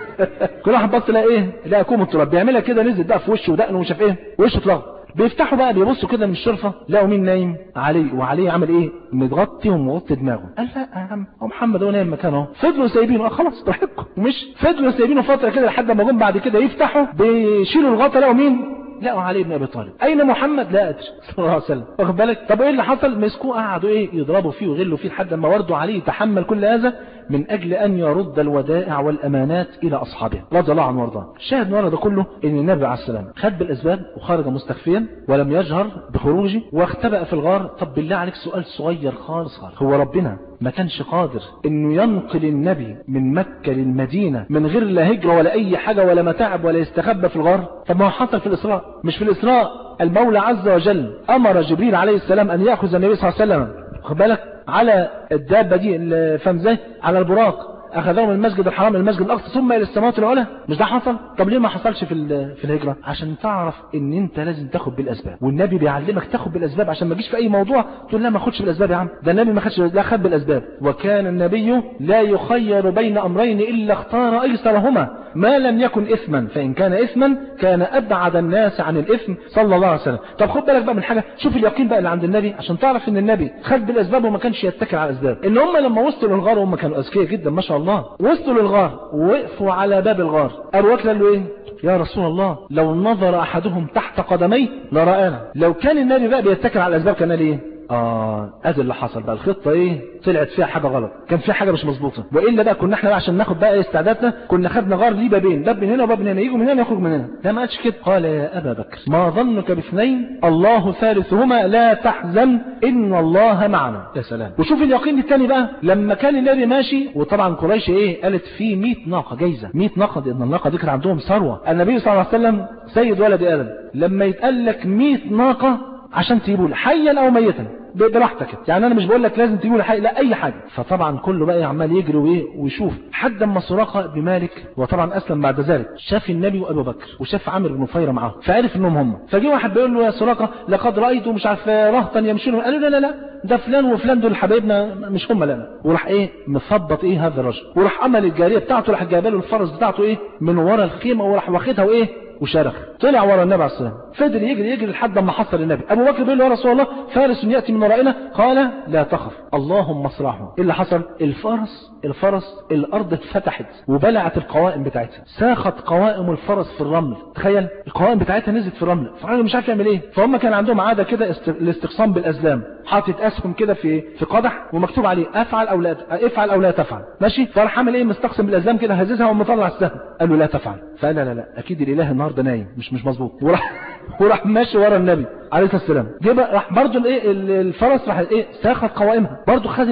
كل واحد بص لقى إيه؟ لقى كوم التراب. بيعملها كده نزل بقى في وشه ودقنه ومش عارف إيه. وشه اتلغى. بيفتحوا بقى بيبصوا كده من الشرفة لقوا مين نايم؟ علي. وعلي عمل إيه؟ متغطي ومغطي دماغه. قال لا يا عم هو محمد هو نايم مكانه فضلوا سايبينه. آه خلاص براحتكم مش فضلوا سايبينه فترة كده لحد ما جم بعد كده يفتحوا بيشيلوا الغطا لقوا مين؟ لقوا علي بن أبي طالب. أين محمد؟ لا أدري. صلى الله عليه وسلم. واخد بالك؟ طب إيه اللي حصل؟ مسكوه قعدوا إيه؟ يضربوا فيه ويغلوا فيه لحد ما وردوا عليه يتحمل كل هذا. من أجل أن يرد الودائع والأمانات إلى أصحابه. رضي الله عنه وارضاه. شاهد ورا ده كله إن النبي عليه السلام خد بالأسباب وخرج مستخفيا ولم يجهر بخروجه واختبأ في الغار. طب بالله عليك سؤال صغير خالص خالص. هو ربنا ما كانش قادر إنه ينقل النبي من مكة للمدينة من غير لا هجرة ولا أي حاجة ولا متاعب ولا يستخبى في الغار. طب ما هو حصل في الإسراء؟ مش في الإسراء. المولى عز وجل أمر جبريل عليه السلام أن يأخذ النبي صلى الله عليه وسلم. خد بالك؟ على الدابة دي إزاي على البراق. أخذهم من المسجد الحرام المسجد الأقصى ثم إلى السماوات العلى؟ مش ده حصل؟ طب ليه ما حصلش في في الهجرة؟ عشان تعرف إن أنت لازم تاخد بالأسباب. والنبي بيعلمك تاخد بالأسباب عشان ما تجيش في أي موضوع تقول لا ما أخدش بالأسباب يا عم. ده النبي ما خدش لا خد بالأسباب. وكان النبي لا يخير بين أمرين إلا اختار أيسرهما. ما لم يكن اثما فإن كان اثما كان أبعد الناس عن الإثم صلى الله عليه وسلم. طب خد بالك بقى من حاجة. شوف اليقين بقى اللي عند النبي. عشان تعرف إن النبي خد بالأسباب وما كانش يتكل على الأسباب. إن هم لما وصلوا للغار وهم كانوا أذكياء جدا ما شاء الله. وصلوا للغار ووقفوا على باب الغار. ابو بكر قال له إيه؟ يا رسول الله لو نظر أحدهم تحت قدميه لرآنا. لو كان النبي بقى بيتكل على الأسباب كان قال إيه؟ آه ادي اللي حصل بقى. الخطة إيه؟ طلعت فيها حاجة غلط. كان فيها حاجة مش مظبوطة. وإلا بقى كنا إحنا بقى عشان ناخد بقى استعدادنا كنا خدنا غار ليه بابين باب من هنا وباب من هنا يجوا من هنا يخرج من هنا. لا ما قالش كده. قال يا أبا بكر ما ظنك باثنين الله ثالثهما لا تحزن إن الله معنا. يا سلام. وشوف اليقين الثاني بقى. لما كان النبي ماشي وطبعا قريش إيه؟ قالت في 100 ناقة جايزة. 100 ناقة دي إن الناقة دي كان عندهم ثروة. النبي صلى الله عليه وسلم سيد ولد آدم لما يتقال لك 100 ناقة عشان تجيبوا له حيا أو ميتا. براحتك يعني أنا مش بقول لك لازم تجيبوا له حي لا أي حاجة. فطبعا كله بقى عمال يجري وإيه ويشوف. حد أما سراقه بمالك وطبعا أسلم بعد ذلك. شاف النبي وأبو بكر وشاف عامر بن فيره معاه فعرف إنهم هم. فجي واحد بيقول له يا سراقه لقد رأيت مش عارف رهطا يمشون. قالوا لا لا لا ده فلان وفلان دول حبايبنا مش هم. لا وراح إيه مثبط إيه هذا الرجل. وراح عمل الجارية بتاعته راح جايبه له الفرس بتاعته إيه من ورا الخيمة وراح واخدها وإيه وشرخ طلع ورا النبي عليه الصلاة والسلام. فضل يجري يجري لحد ما حصل النبي. أبو بكر بيقول له يا رسول الله فارس يأتي من ورائنا؟ قال لا تخف. اللهم اصرعه. إيه اللي حصل؟ الفرس الفرس الأرض اتفتحت وبلعت القوائم بتاعتها. ساخت قوائم الفرس في الرمل. تخيل القوائم بتاعتها نزلت في الرمل. فالراجل مش عارف يعمل إيه. فهم كان عندهم عادة كده است... الاستقسام بالأزلام. حاطط أسهم كده في في قدح ومكتوب عليه أفعل أو لا افعل أو لا تفعل. ماشي؟ فراح عامل إيه؟ مستقسم بالأزلام كده هززها ومطلع السهم. قال له لا تفعل. فقال لا لا لا. أكيد الإله النهارده نايم مش مش مظبوط. وراح وراح ماشي ورا النبي. عليه الصلاة والسلام. جه راح برضه الايه ال- الفرس راح إيه ساخت قوائمها. برضه خد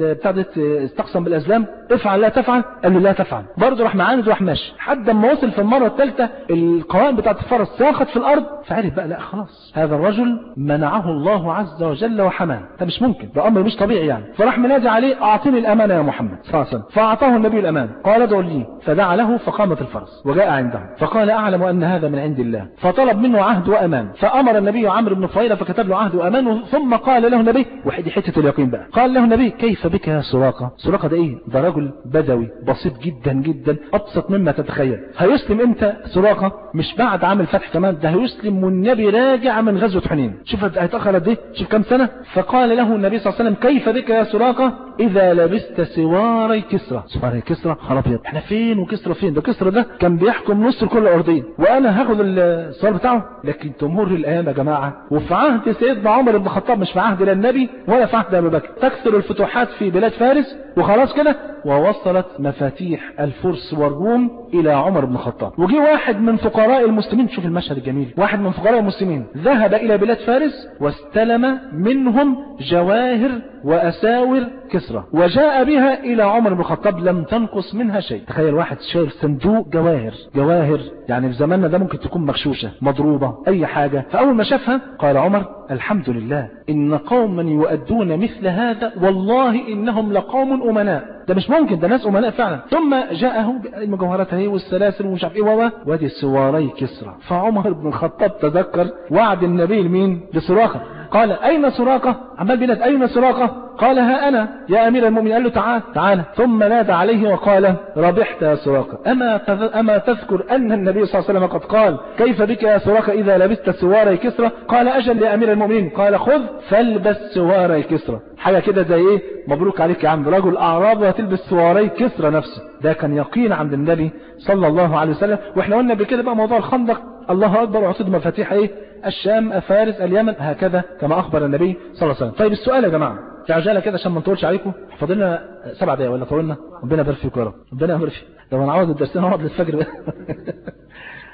بتاع استقسم بالأزلام. افعل لا تفعل. قال له لا تفعل. برضه راح معاند وراح ماشي. لحد ما وصل في المرة الثالثة القوائم بتاعت الفرس ساخت في الأرض. فعرف بقى لا خلاص. هذا الرجل منعه الله عز وجل وحماه. ده مش ممكن. ده أمر مش طبيعي يعني. فراح منادي عليه أعطني الأمانة يا محمد. صلى الله عليه وسلم. فأعطاه النبي الأمانة. قال ادعو لي. فدعا له فقامت الفرس. وجاء عنده فقال أعلم أن هذا من عند الله. فطلب منه عهد وأمان. فامر النبي عمرو بن فضيلة فكتب له عهد وامان ثم قال له النبي وحدي حتة اليقين بقى. قال له النبي كيف بك يا سراقة؟ سراقة ده إيه؟ ده رجل بدوي بسيط جدا جدا أبسط مما تتخيل. هيسلم إمتى؟ سراقة مش بعد عام الفتح كمان ده هيسلم والنبي راجع من غزوة حنين. شوف هيتاخر قد إيه شوف كام سنة؟ فقال له النبي صلى الله عليه وسلم كيف بك يا سراقة؟ إذا لبست سواري كسرى. سواري كسرى؟ خراب أبيض. إحنا فين وكسرى فين؟ ده كسرى ده كان بيحكم نص الكره الارضيه وأنا هاخد السؤال بتاعه لكن تمر الأيام يا جماعة وفي عهد سيدنا عمر بن الخطاب مش في عهد لا النبي ولا في عهد ابي بكر. تكثر الفتوحات في بلاد فارس وخلاص كده؟ ووصلت مفاتيح الفرس والروم إلى عمر بن الخطاب. وجي واحد من فقراء المسلمين شوف المشهد الجميل واحد من فقراء المسلمين ذهب إلى بلاد فارس واستلم منهم جواهر وأساور كسرى وجاء بها إلى عمر بن الخطاب لم تنقص منها شيء. تخيل واحد شايل صندوق جواهر جواهر يعني في زماننا ده ممكن تكون مغشوشة مضروبة أي حاجة. فأول ما شافها قال عمر الحمد لله إن قوما يؤدون مثل هذا والله إنهم لقوم أمناء. ده مش ممكن ده ناس أمناء فعلا. ثم جاءه المجوهرات هي والسلاسل ومش عارف وما وادي سواري كسرى. فعمر بن الخطاب تذكر وعد النبي لمين؟ لسراقة. قال أين سراقة؟ عمال بيناد أين سراقة؟ قال ها أنا يا أمير المؤمنين. قال له تعال تعال. ثم نادى عليه وقال ربحت يا سراقة. أما تذ- أما تذكر أن النبي صلى الله عليه وسلم قد قال كيف بك يا سراقة إذا لبست سواري كسرى؟ قال أجل يا أمير المؤمنين. قال خذ فالبس سواري كسرى. حاجة كده زي إيه؟ مبروك عليك يا عم. رجل اعرابي هتلبس سواري كسرى نفسه. ده كان يقين عند النبي صلى الله عليه وسلم. وإحنا قلنا بكده بقى موضوع الخندق. الله أكبر. واعطيت مفاتيح إيه؟ الشام فارس اليمن. هكذا كما أخبر النبي صلى الله عليه وسلم. طيب السؤال يا جماعة. في عجالة كده عشان ما نطولش عليكم. فاضلنا سبع دقايق ولا طولنا؟ ربنا يبارك فيكم يا رب. ربنا يبارك فيك. لو أنا عاوز الدرسين اقعد للفجر.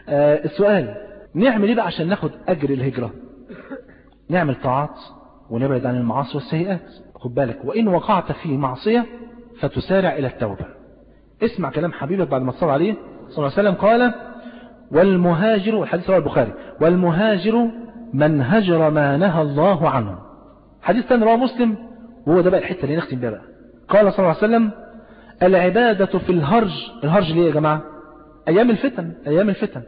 آه، السؤال. نعمل إيه بقى عشان ناخد أجر الهجرة؟ نعمل طاعات. ونبعد عن المعاصي والسيئات خد بالك. وإن وقعت في معصية فتسارع إلى التوبة. اسمع كلام حبيبك بعد ما تصلى عليه. صلى الله عليه وسلم قال والمهاجر والحديث رواه البخاري والمهاجر من هجر ما نهى الله عنه. حديث ثاني رواه مسلم وهو ده بقى الحتة اللي نختم بيها بقى. قال صلى الله عليه وسلم العبادة في الهرج الهرج ليه يا جماعة؟ أيام الفتن أيام الفتن.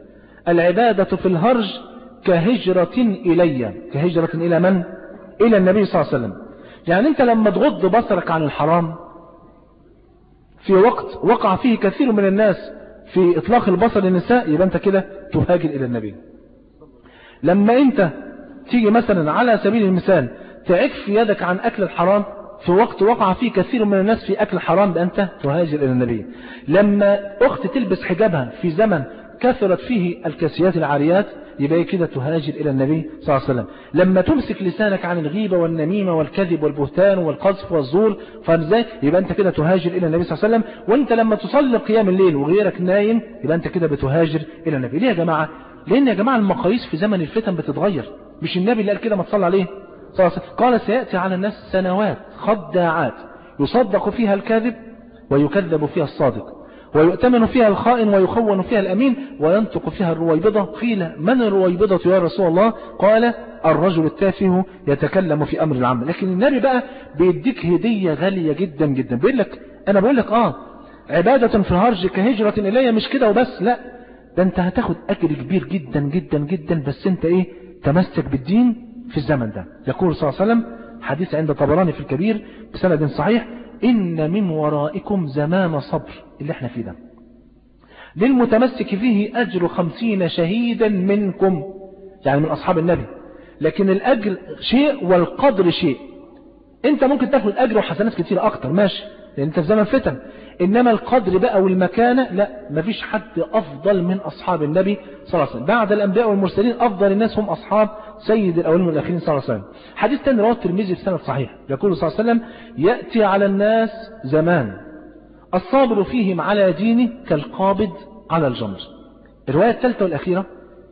العبادة في الهرج كهجرة إلي. كهجرة إلى من؟ إلى النبي صلى الله عليه وسلم. يعني أنت لما تغض بصرك عن الحرام في وقت وقع فيه كثير من الناس في إطلاق البصر للنساء يبقى أنت كده تهاجر إلى النبي. لما أنت تيجي مثلا على سبيل المثال تعف يدك عن أكل الحرام في وقت وقع فيه كثير من الناس في أكل الحرام ده أنت تهاجر إلى النبي. لما أخت تلبس حجابها في زمن كثرت فيه الكاسيات العاريات يبقى كده تهاجر إلى النبي صلى الله عليه وسلم. لما تمسك لسانك عن الغيبة والنميمة والكذب والبهتان والقذف والزور فازاي يبقى أنت كده تهاجر إلى النبي صلى الله عليه وسلم. وأنت لما تصلي قيام الليل وغيرك نايم يبقى أنت كده بتهاجر إلى النبي. ليه يا جماعة؟ لأن يا جماعة المقاييس في زمن الفتن بتتغير. مش النبي اللي قال كده ما تصلي عليه؟ صلى الله عليه وسلم. قال سيأتي على الناس سنوات خداعات يصدق فيها الكاذب ويكذب فيها الصادق. ويؤتمن فيها الخائن ويخون فيها الأمين وينطق فيها الرويبضة قيل من الرويبضة يا رسول الله؟ قال الرجل التافه يتكلم في أمر العام. لكن النبي بقى بيديك هدية غالية جدا جدا. بيقول لك أنا بقول لك آه عبادة في الهرج كهجرة إلي مش كده وبس. لا ده أنت هتاخد أجر كبير جدا جدا جدا. بس أنت إيه؟ تمسك بالدين في الزمن ده. يقول صلى الله عليه وسلم حديث عند طبراني في الكبير بسند صحيح إن من ورائكم زمان صبر اللي إحنا فيه ده. للمتمسك فيه أجر خمسين شهيدا منكم يعني من أصحاب النبي. لكن الأجر شيء والقدر شيء. أنت ممكن تاخد أجر وحسنات كتير أكتر ماشي. لأن أنت في زمن فتن. إنما القدر بقى والمكانة لا مفيش حد أفضل من أصحاب النبي صلى الله عليه وسلم. بعد الأنبياء والمرسلين أفضل الناس هم أصحاب سيد الأولين والآخرين صلى الله عليه وسلم. حديث تاني رواه الترمذي في سند صحيح يقول صلى الله عليه وسلم يأتي على الناس زمان الصابر فيهم على دينه كالقابض على الجمر. الرواية الثالثة والأخيرة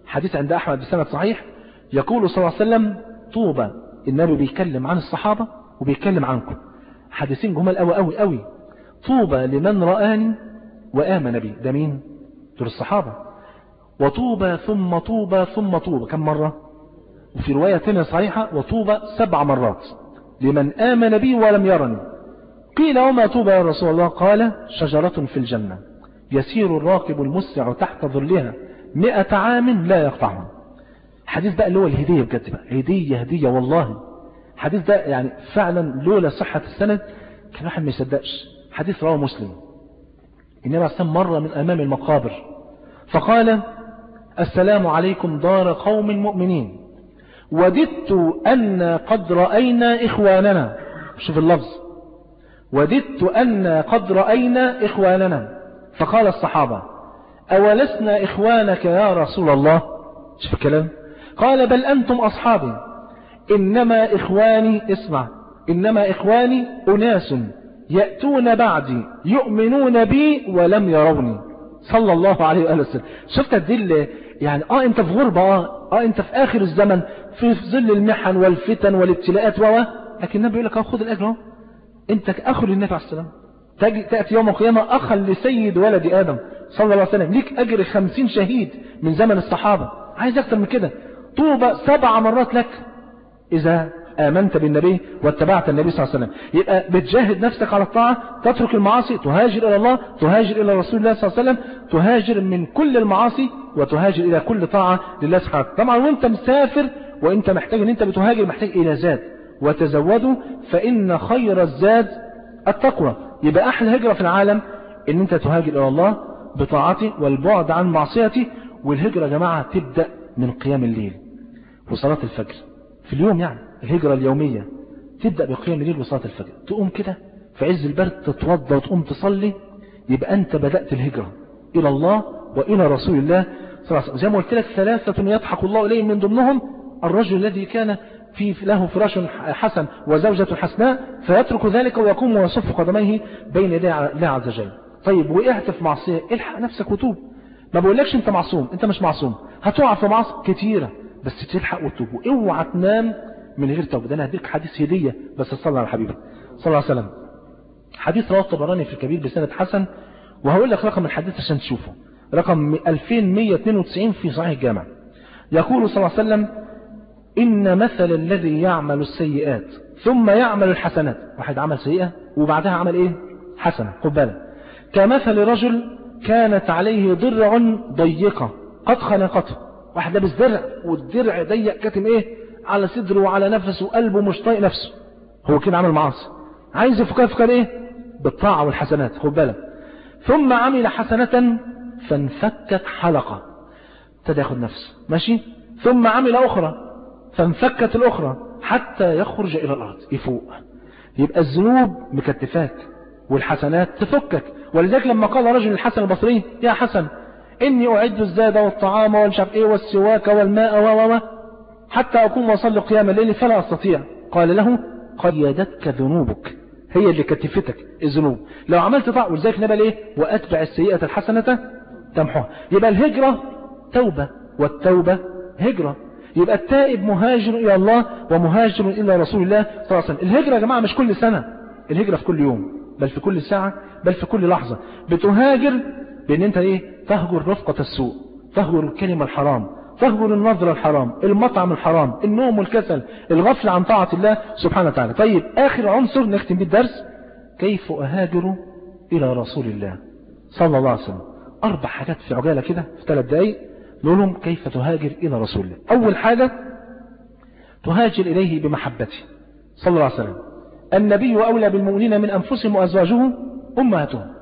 حديث عند أحمد بسند صحيح يقول صلى الله عليه وسلم طوبى. النبي بيتكلم عن الصحابة وبيتكلم عنكم. حديثين جمال قوي قوي قوي طوبى لمن رآني وآمن بي. ده مين؟ دول الصحابة. وطوبى ثم طوبى ثم طوبى. كم مرة؟ وفي رواية تانية صحيحة وطوبى سبع مرات. لمن آمن بي ولم يرني. قيل وما طوبى يا رسول الله؟ قال شجرة في الجنة. يسير الراكب المسرع تحت ظلها مئة عام لا يقطعها حديث بقى اللي هو الهدية بجد بقى. هدية هدية والله. حديث ده يعني فعلا لولا صحة السند كان واحد ما يصدقش. حديث رواه مسلم. إنما السلام مر من أمام المقابر. فقال السلام عليكم دار قوم مؤمنين. وددت أن قد رأينا إخواننا. شوف اللفظ. وددت أن قد رأينا إخواننا. فقال الصحابة أولسنا إخوانك يا رسول الله؟ شوف الكلام. قال بل أنتم أصحابي. إنما إخواني اسمع. إنما إخواني أناس. يأتون بعدي يؤمنون بي ولم يروني. صلى الله عليه وآله وسلم. شفت الدل يعني آه أنت في غربة آه, آه أنت في آخر الزمن في ظل المحن والفتن والابتلاءات و لكن النبي يقول لك خذ الأجر اهو أنت أخ للنبي عليه السلام تأتي يوم القيامة أخا لسيد ولد آدم صلى الله عليه وسلم. ليك أجر خمسين شهيد من زمن الصحابة. عايز أكثر من كده. طوبة سبع مرات لك. إذا آمنت بالنبي واتبعت النبي صلى الله عليه وسلم. يبقى بتجاهد نفسك على الطاعة تترك المعاصي تهاجر إلى الله تهاجر إلى رسول الله صلى الله عليه وسلم تهاجر من كل المعاصي وتهاجر إلى كل طاعة لله سبحانه طبعا وانت مسافر وانت محتاج إن انت بتهاجر محتاج إلى زاد. وتزودوا فإن خير الزاد التقوى. يبقى أحلى هجرة في العالم إن انت تهاجر إلى الله بطاعته والبعد عن معصيته والهجرة يا جماعة تبدأ من قيام الليل وصلاة الفجر في اليوم يعني. الهجرة اليومية تبدأ بقيام الليل وصلاة الفجر. تقوم كده في عز البرد تتوضى وتقوم تصلي يبقى أنت بدأت الهجرة. إلى الله وإلى رسول الله صلى الله عليه وسلم. زي ما قلت لك ثلاثة يضحك الله إليهم من ضمنهم الرجل الذي كان في له فراش حسن وزوجة حسناء فيترك ذلك ويقوم ويصف قدميه بين يدي الله عز وجل. طيب وقعت في معصية. الحق نفسك وتوب. ما بقولكش أنت معصوم. أنت مش معصوم. هتقع في معصية كتيرة بس تلحق وتوب. واوعى تنام من غير توبة ده أنا هديك حديث هدية بس صلى على حبيبك. صلى الله عليه وسلم. حديث رواه الطبراني في الكبير بسند حسن وهقول لك رقم الحديث عشان تشوفه. رقم 2192 في صحيح الجامع. يقول صلى الله عليه وسلم إن مثل الذي يعمل السيئات ثم يعمل الحسنات. واحد عمل سيئة وبعدها عمل إيه؟ حسنة. خد بالك. كمثل رجل كانت عليه ضرع ضيقة قد خنقته. واحد لابس درع والدرع ضيق كاتم إيه؟ على صدره وعلى نفسه وقلبه مش طايق نفسه. هو كده عمل معاصي. عايز يفكر يفكر إيه؟ بالطاعة والحسنات خد بالك. ثم عمل حسنة فانفكت حلقة. ابتدى ياخد نفسه ماشي؟ ثم عمل أخرى فانفكت الأخرى حتى يخرج إلى الأرض يفوق. يبقى الذنوب مكتفاك والحسنات تفكك. ولذلك لما قال رجل الحسن البصري يا حسن إني أعد الزاد والطعام والشرف إيه والسواك والماء و حتى أقوم وأصلي قيام الليل فلا أستطيع. قال له قد يدتك ذنوبك. هي اللي كتفتك الذنوب. لو عملت طاعة ولذلك نبل إيه وأتبع السيئة الحسنة تمحوها. يبقى الهجرة توبة والتوبة هجرة. يبقى التائب مهاجر إلى الله ومهاجر إلى رسول الله صلى الله عليه وسلم. الهجرة يا جماعة مش كل سنة. الهجرة في كل يوم بل في كل ساعة بل في كل لحظة. بتهاجر بأن أنت إيه؟ تهجر رفقة السوء تهجر الكلمة الحرام تهجر النظر الحرام المطعم الحرام النوم والكسل الغفل عن طاعة الله سبحانه وتعالى. طيب آخر عنصر نختم بالدرس كيف أهاجر إلى رسول الله؟ صلى الله عليه وسلم. أربع حاجات في عجالة كده في ثلاث دقايق نقولهم كيف تهاجر إلى رسول الله؟ أول حاجة تهاجر إليه بمحبته. صلى الله عليه وسلم. النبي أولى بالمؤمنين من أنفسهم وأزواجه أمهاتهم.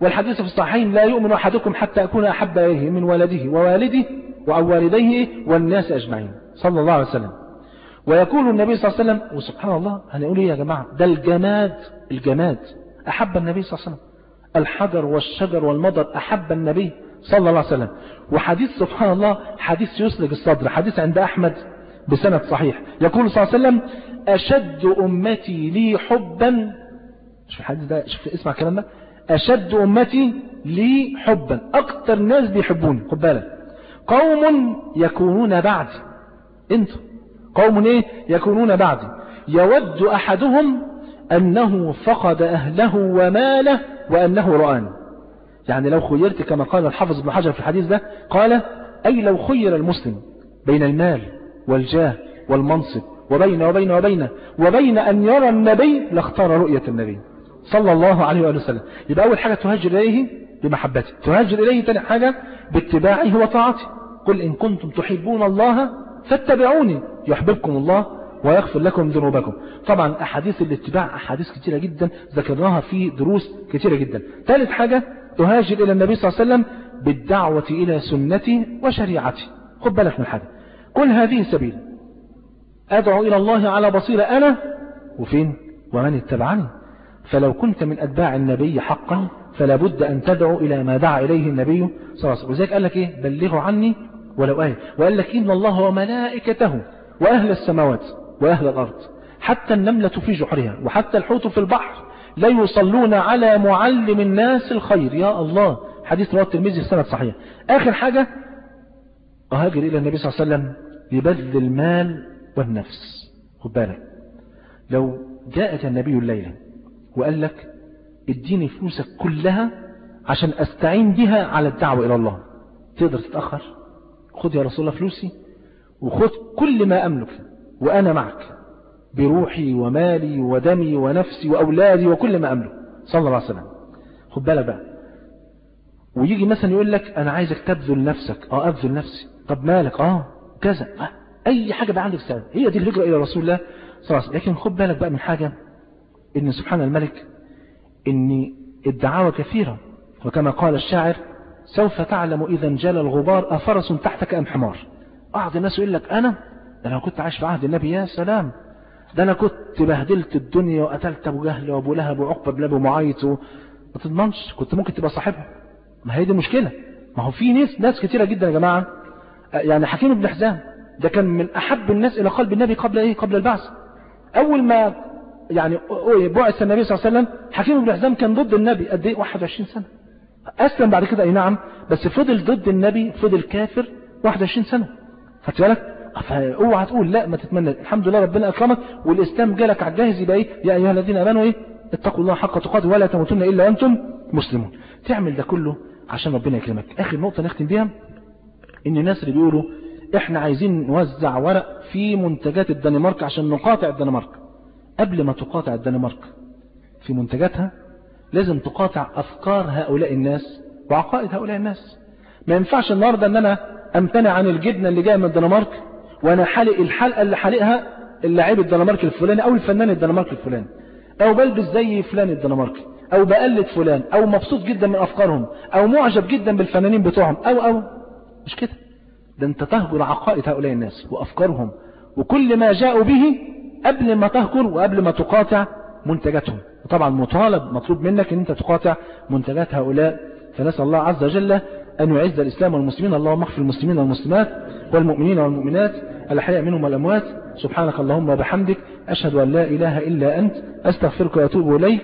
والحديث في الصحيحين لا يؤمن أحدكم حتى أكون أحب إليه من ولده ووالده وأو والديه والناس أجمعين. صلى الله عليه وسلم. ويقول النبي صلى الله عليه وسلم وسبحان الله. هنقول إيه يا جماعة؟ ده الجماد الجماد. أحب النبي صلى الله عليه وسلم. الحجر والشجر والمضر أحب النبي صلى الله عليه وسلم. وحديث سبحان الله حديث يسلق الصدر حديث عند أحمد بسند صحيح. يقول صلى الله عليه وسلم أشد أمتي لي حبا. شوف الحديث ده شوف اسمع الكلام ده. أشد أمتي لي حبا أكتر ناس بيحبوني خد بالك. قوم يكونون بعدي. أنتوا قوم إيه؟ يكونون بعدي. يود أحدهم أنه فقد أهله وماله وأنه رآن يعني لو خيرت كما قال الحافظ ابن حجر في الحديث ده قال أي لو خير المسلم بين المال والجاه والمنصب وبين وبين وبين وبين أن يرى النبي لاختار رؤية النبي. صلى الله عليه وآله وسلم. يبقى أول حاجة تهاجر إليه بمحبته. تهاجر إليه تاني حاجة باتباعه وطاعته. قل إن كنتم تحبون الله فاتبعوني. يحببكم الله ويغفر لكم ذنوبكم. طبعا أحاديث الاتباع أحاديث كثيرة جدا. ذكرناها في دروس كثيرة جدا. ثالث حاجة تهاجر إلى النبي صلى الله عليه وسلم بالدعوة إلى سنتي وشريعتي خد بالك من حاجة. كل هذه سبيل. أدعو إلى الله على بصيرة أنا وفين؟ ومن اتبعني؟ فلو كنت من أتباع النبي حقا فلا بد أن تدعو إلى ما دعا إليه النبي صلى الله عليه وسلم. قال لك إيه؟ بلغوا عني ولو آية. وقال لك إن الله وملائكته وأهل السماوات وأهل الأرض حتى النملة في جحرها وحتى الحوت في البحر لا يصلون على معلم الناس الخير. يا الله حديث رواه الترمذي في سنة صحيح. آخر حاجة أهاجر إلى النبي صلى الله عليه وسلم ببذل المال والنفس. خد بالك لو جاءك النبي الليلة وقال لك اديني فلوسك كلها عشان أستعين بها على الدعوة إلى الله. تقدر تتأخر؟ خد يا رسول الله فلوسي وخد كل ما أملك وأنا معك بروحي ومالي ودمي ونفسي وأولادي وكل ما أملك. صلى الله عليه وسلم. خد بالك بقى. ويجي مثلا يقول لك أنا عايزك تبذل نفسك. آه أبذل نفسي. طب مالك؟ آه كذا. آه. أي حاجة بقى عندك سبب هي دي الهجرة إلى رسول الله صلى الله عليه وسلم. لكن خد بالك بقى من حاجة. إن سبحان الملك ان الدعاوى كثيرة وكما قال الشاعر سوف تعلم إذا انجلى الغبار أفرس تحتك أم حمار. بعض الناس يقول لك أنا؟ ده أنا كنت عايش في عهد النبي يا سلام. ده أنا كنت بهدلت الدنيا وقتلت أبو جهل وأبو لهب وعقبة بن أبي معيط ما تضمنش كنت ممكن تبقى صاحبها. ما هي دي المشكلة. ما هو في ناس ناس كثيرة جدا يا جماعة. يعني حكيم بن حزام ده كان من أحب الناس إلى قلب النبي قبل إيه؟ قبل البعث. أول ما يعني بعث النبي صلى الله عليه وسلم حكيم بن حزام كان ضد النبي قد إيه؟ 21 سنة. أسلم بعد كده أي نعم بس فضل ضد النبي فضل كافر 21 سنة. خدت بالك؟ فأوعى تقول لا ما تتمنى. الحمد لله ربنا أكرمك والإسلام جالك على الجاهز يبقى إيه؟ يا أيها الذين آمنوا إيه؟ اتقوا الله حق تقاته ولا تموتن إلا وأنتم مسلمون. تعمل ده كله عشان ربنا يكرمك. آخر نقطة نختم بيها إن الناس اللي بيقولوا إحنا عايزين نوزع ورق في منتجات الدنمارك عشان نقاطع الدنمارك. قبل ما تقاطع الدنمارك. في منتجاتها لازم تقاطع أفكار هؤلاء الناس وعقائد هؤلاء الناس. ما ينفعش النهاردة أن أنا أمتنع عن الجبنة اللي جاية من الدنمارك وأنا حالق الحلقة اللي حالقها اللاعب الدنماركي الفلاني أو الفنان الدنماركي الفلاني أو بلبس زي فلان الدنماركي أو بقلد فلان أو مبسوط جدا من أفكارهم أو معجب جدا بالفنانين بتوعهم أو أو. مش كده. ده أنت تهجر عقائد هؤلاء الناس وأفكارهم وكل ما جاءوا به قبل ما تهجر وقبل ما تقاطع منتجاتهم. وطبعا مطالب مطلوب منك إن أنت تقاطع منتجات هؤلاء. فنسأل الله عز وجل أن يعز الإسلام والمسلمين. اللهم اغفر المسلمين والمسلمات والمؤمنين والمؤمنات. الأحياء منهم والأموات. سبحانك اللهم وبحمدك. أشهد أن لا إله إلا أنت. أستغفرك وأتوب إليك.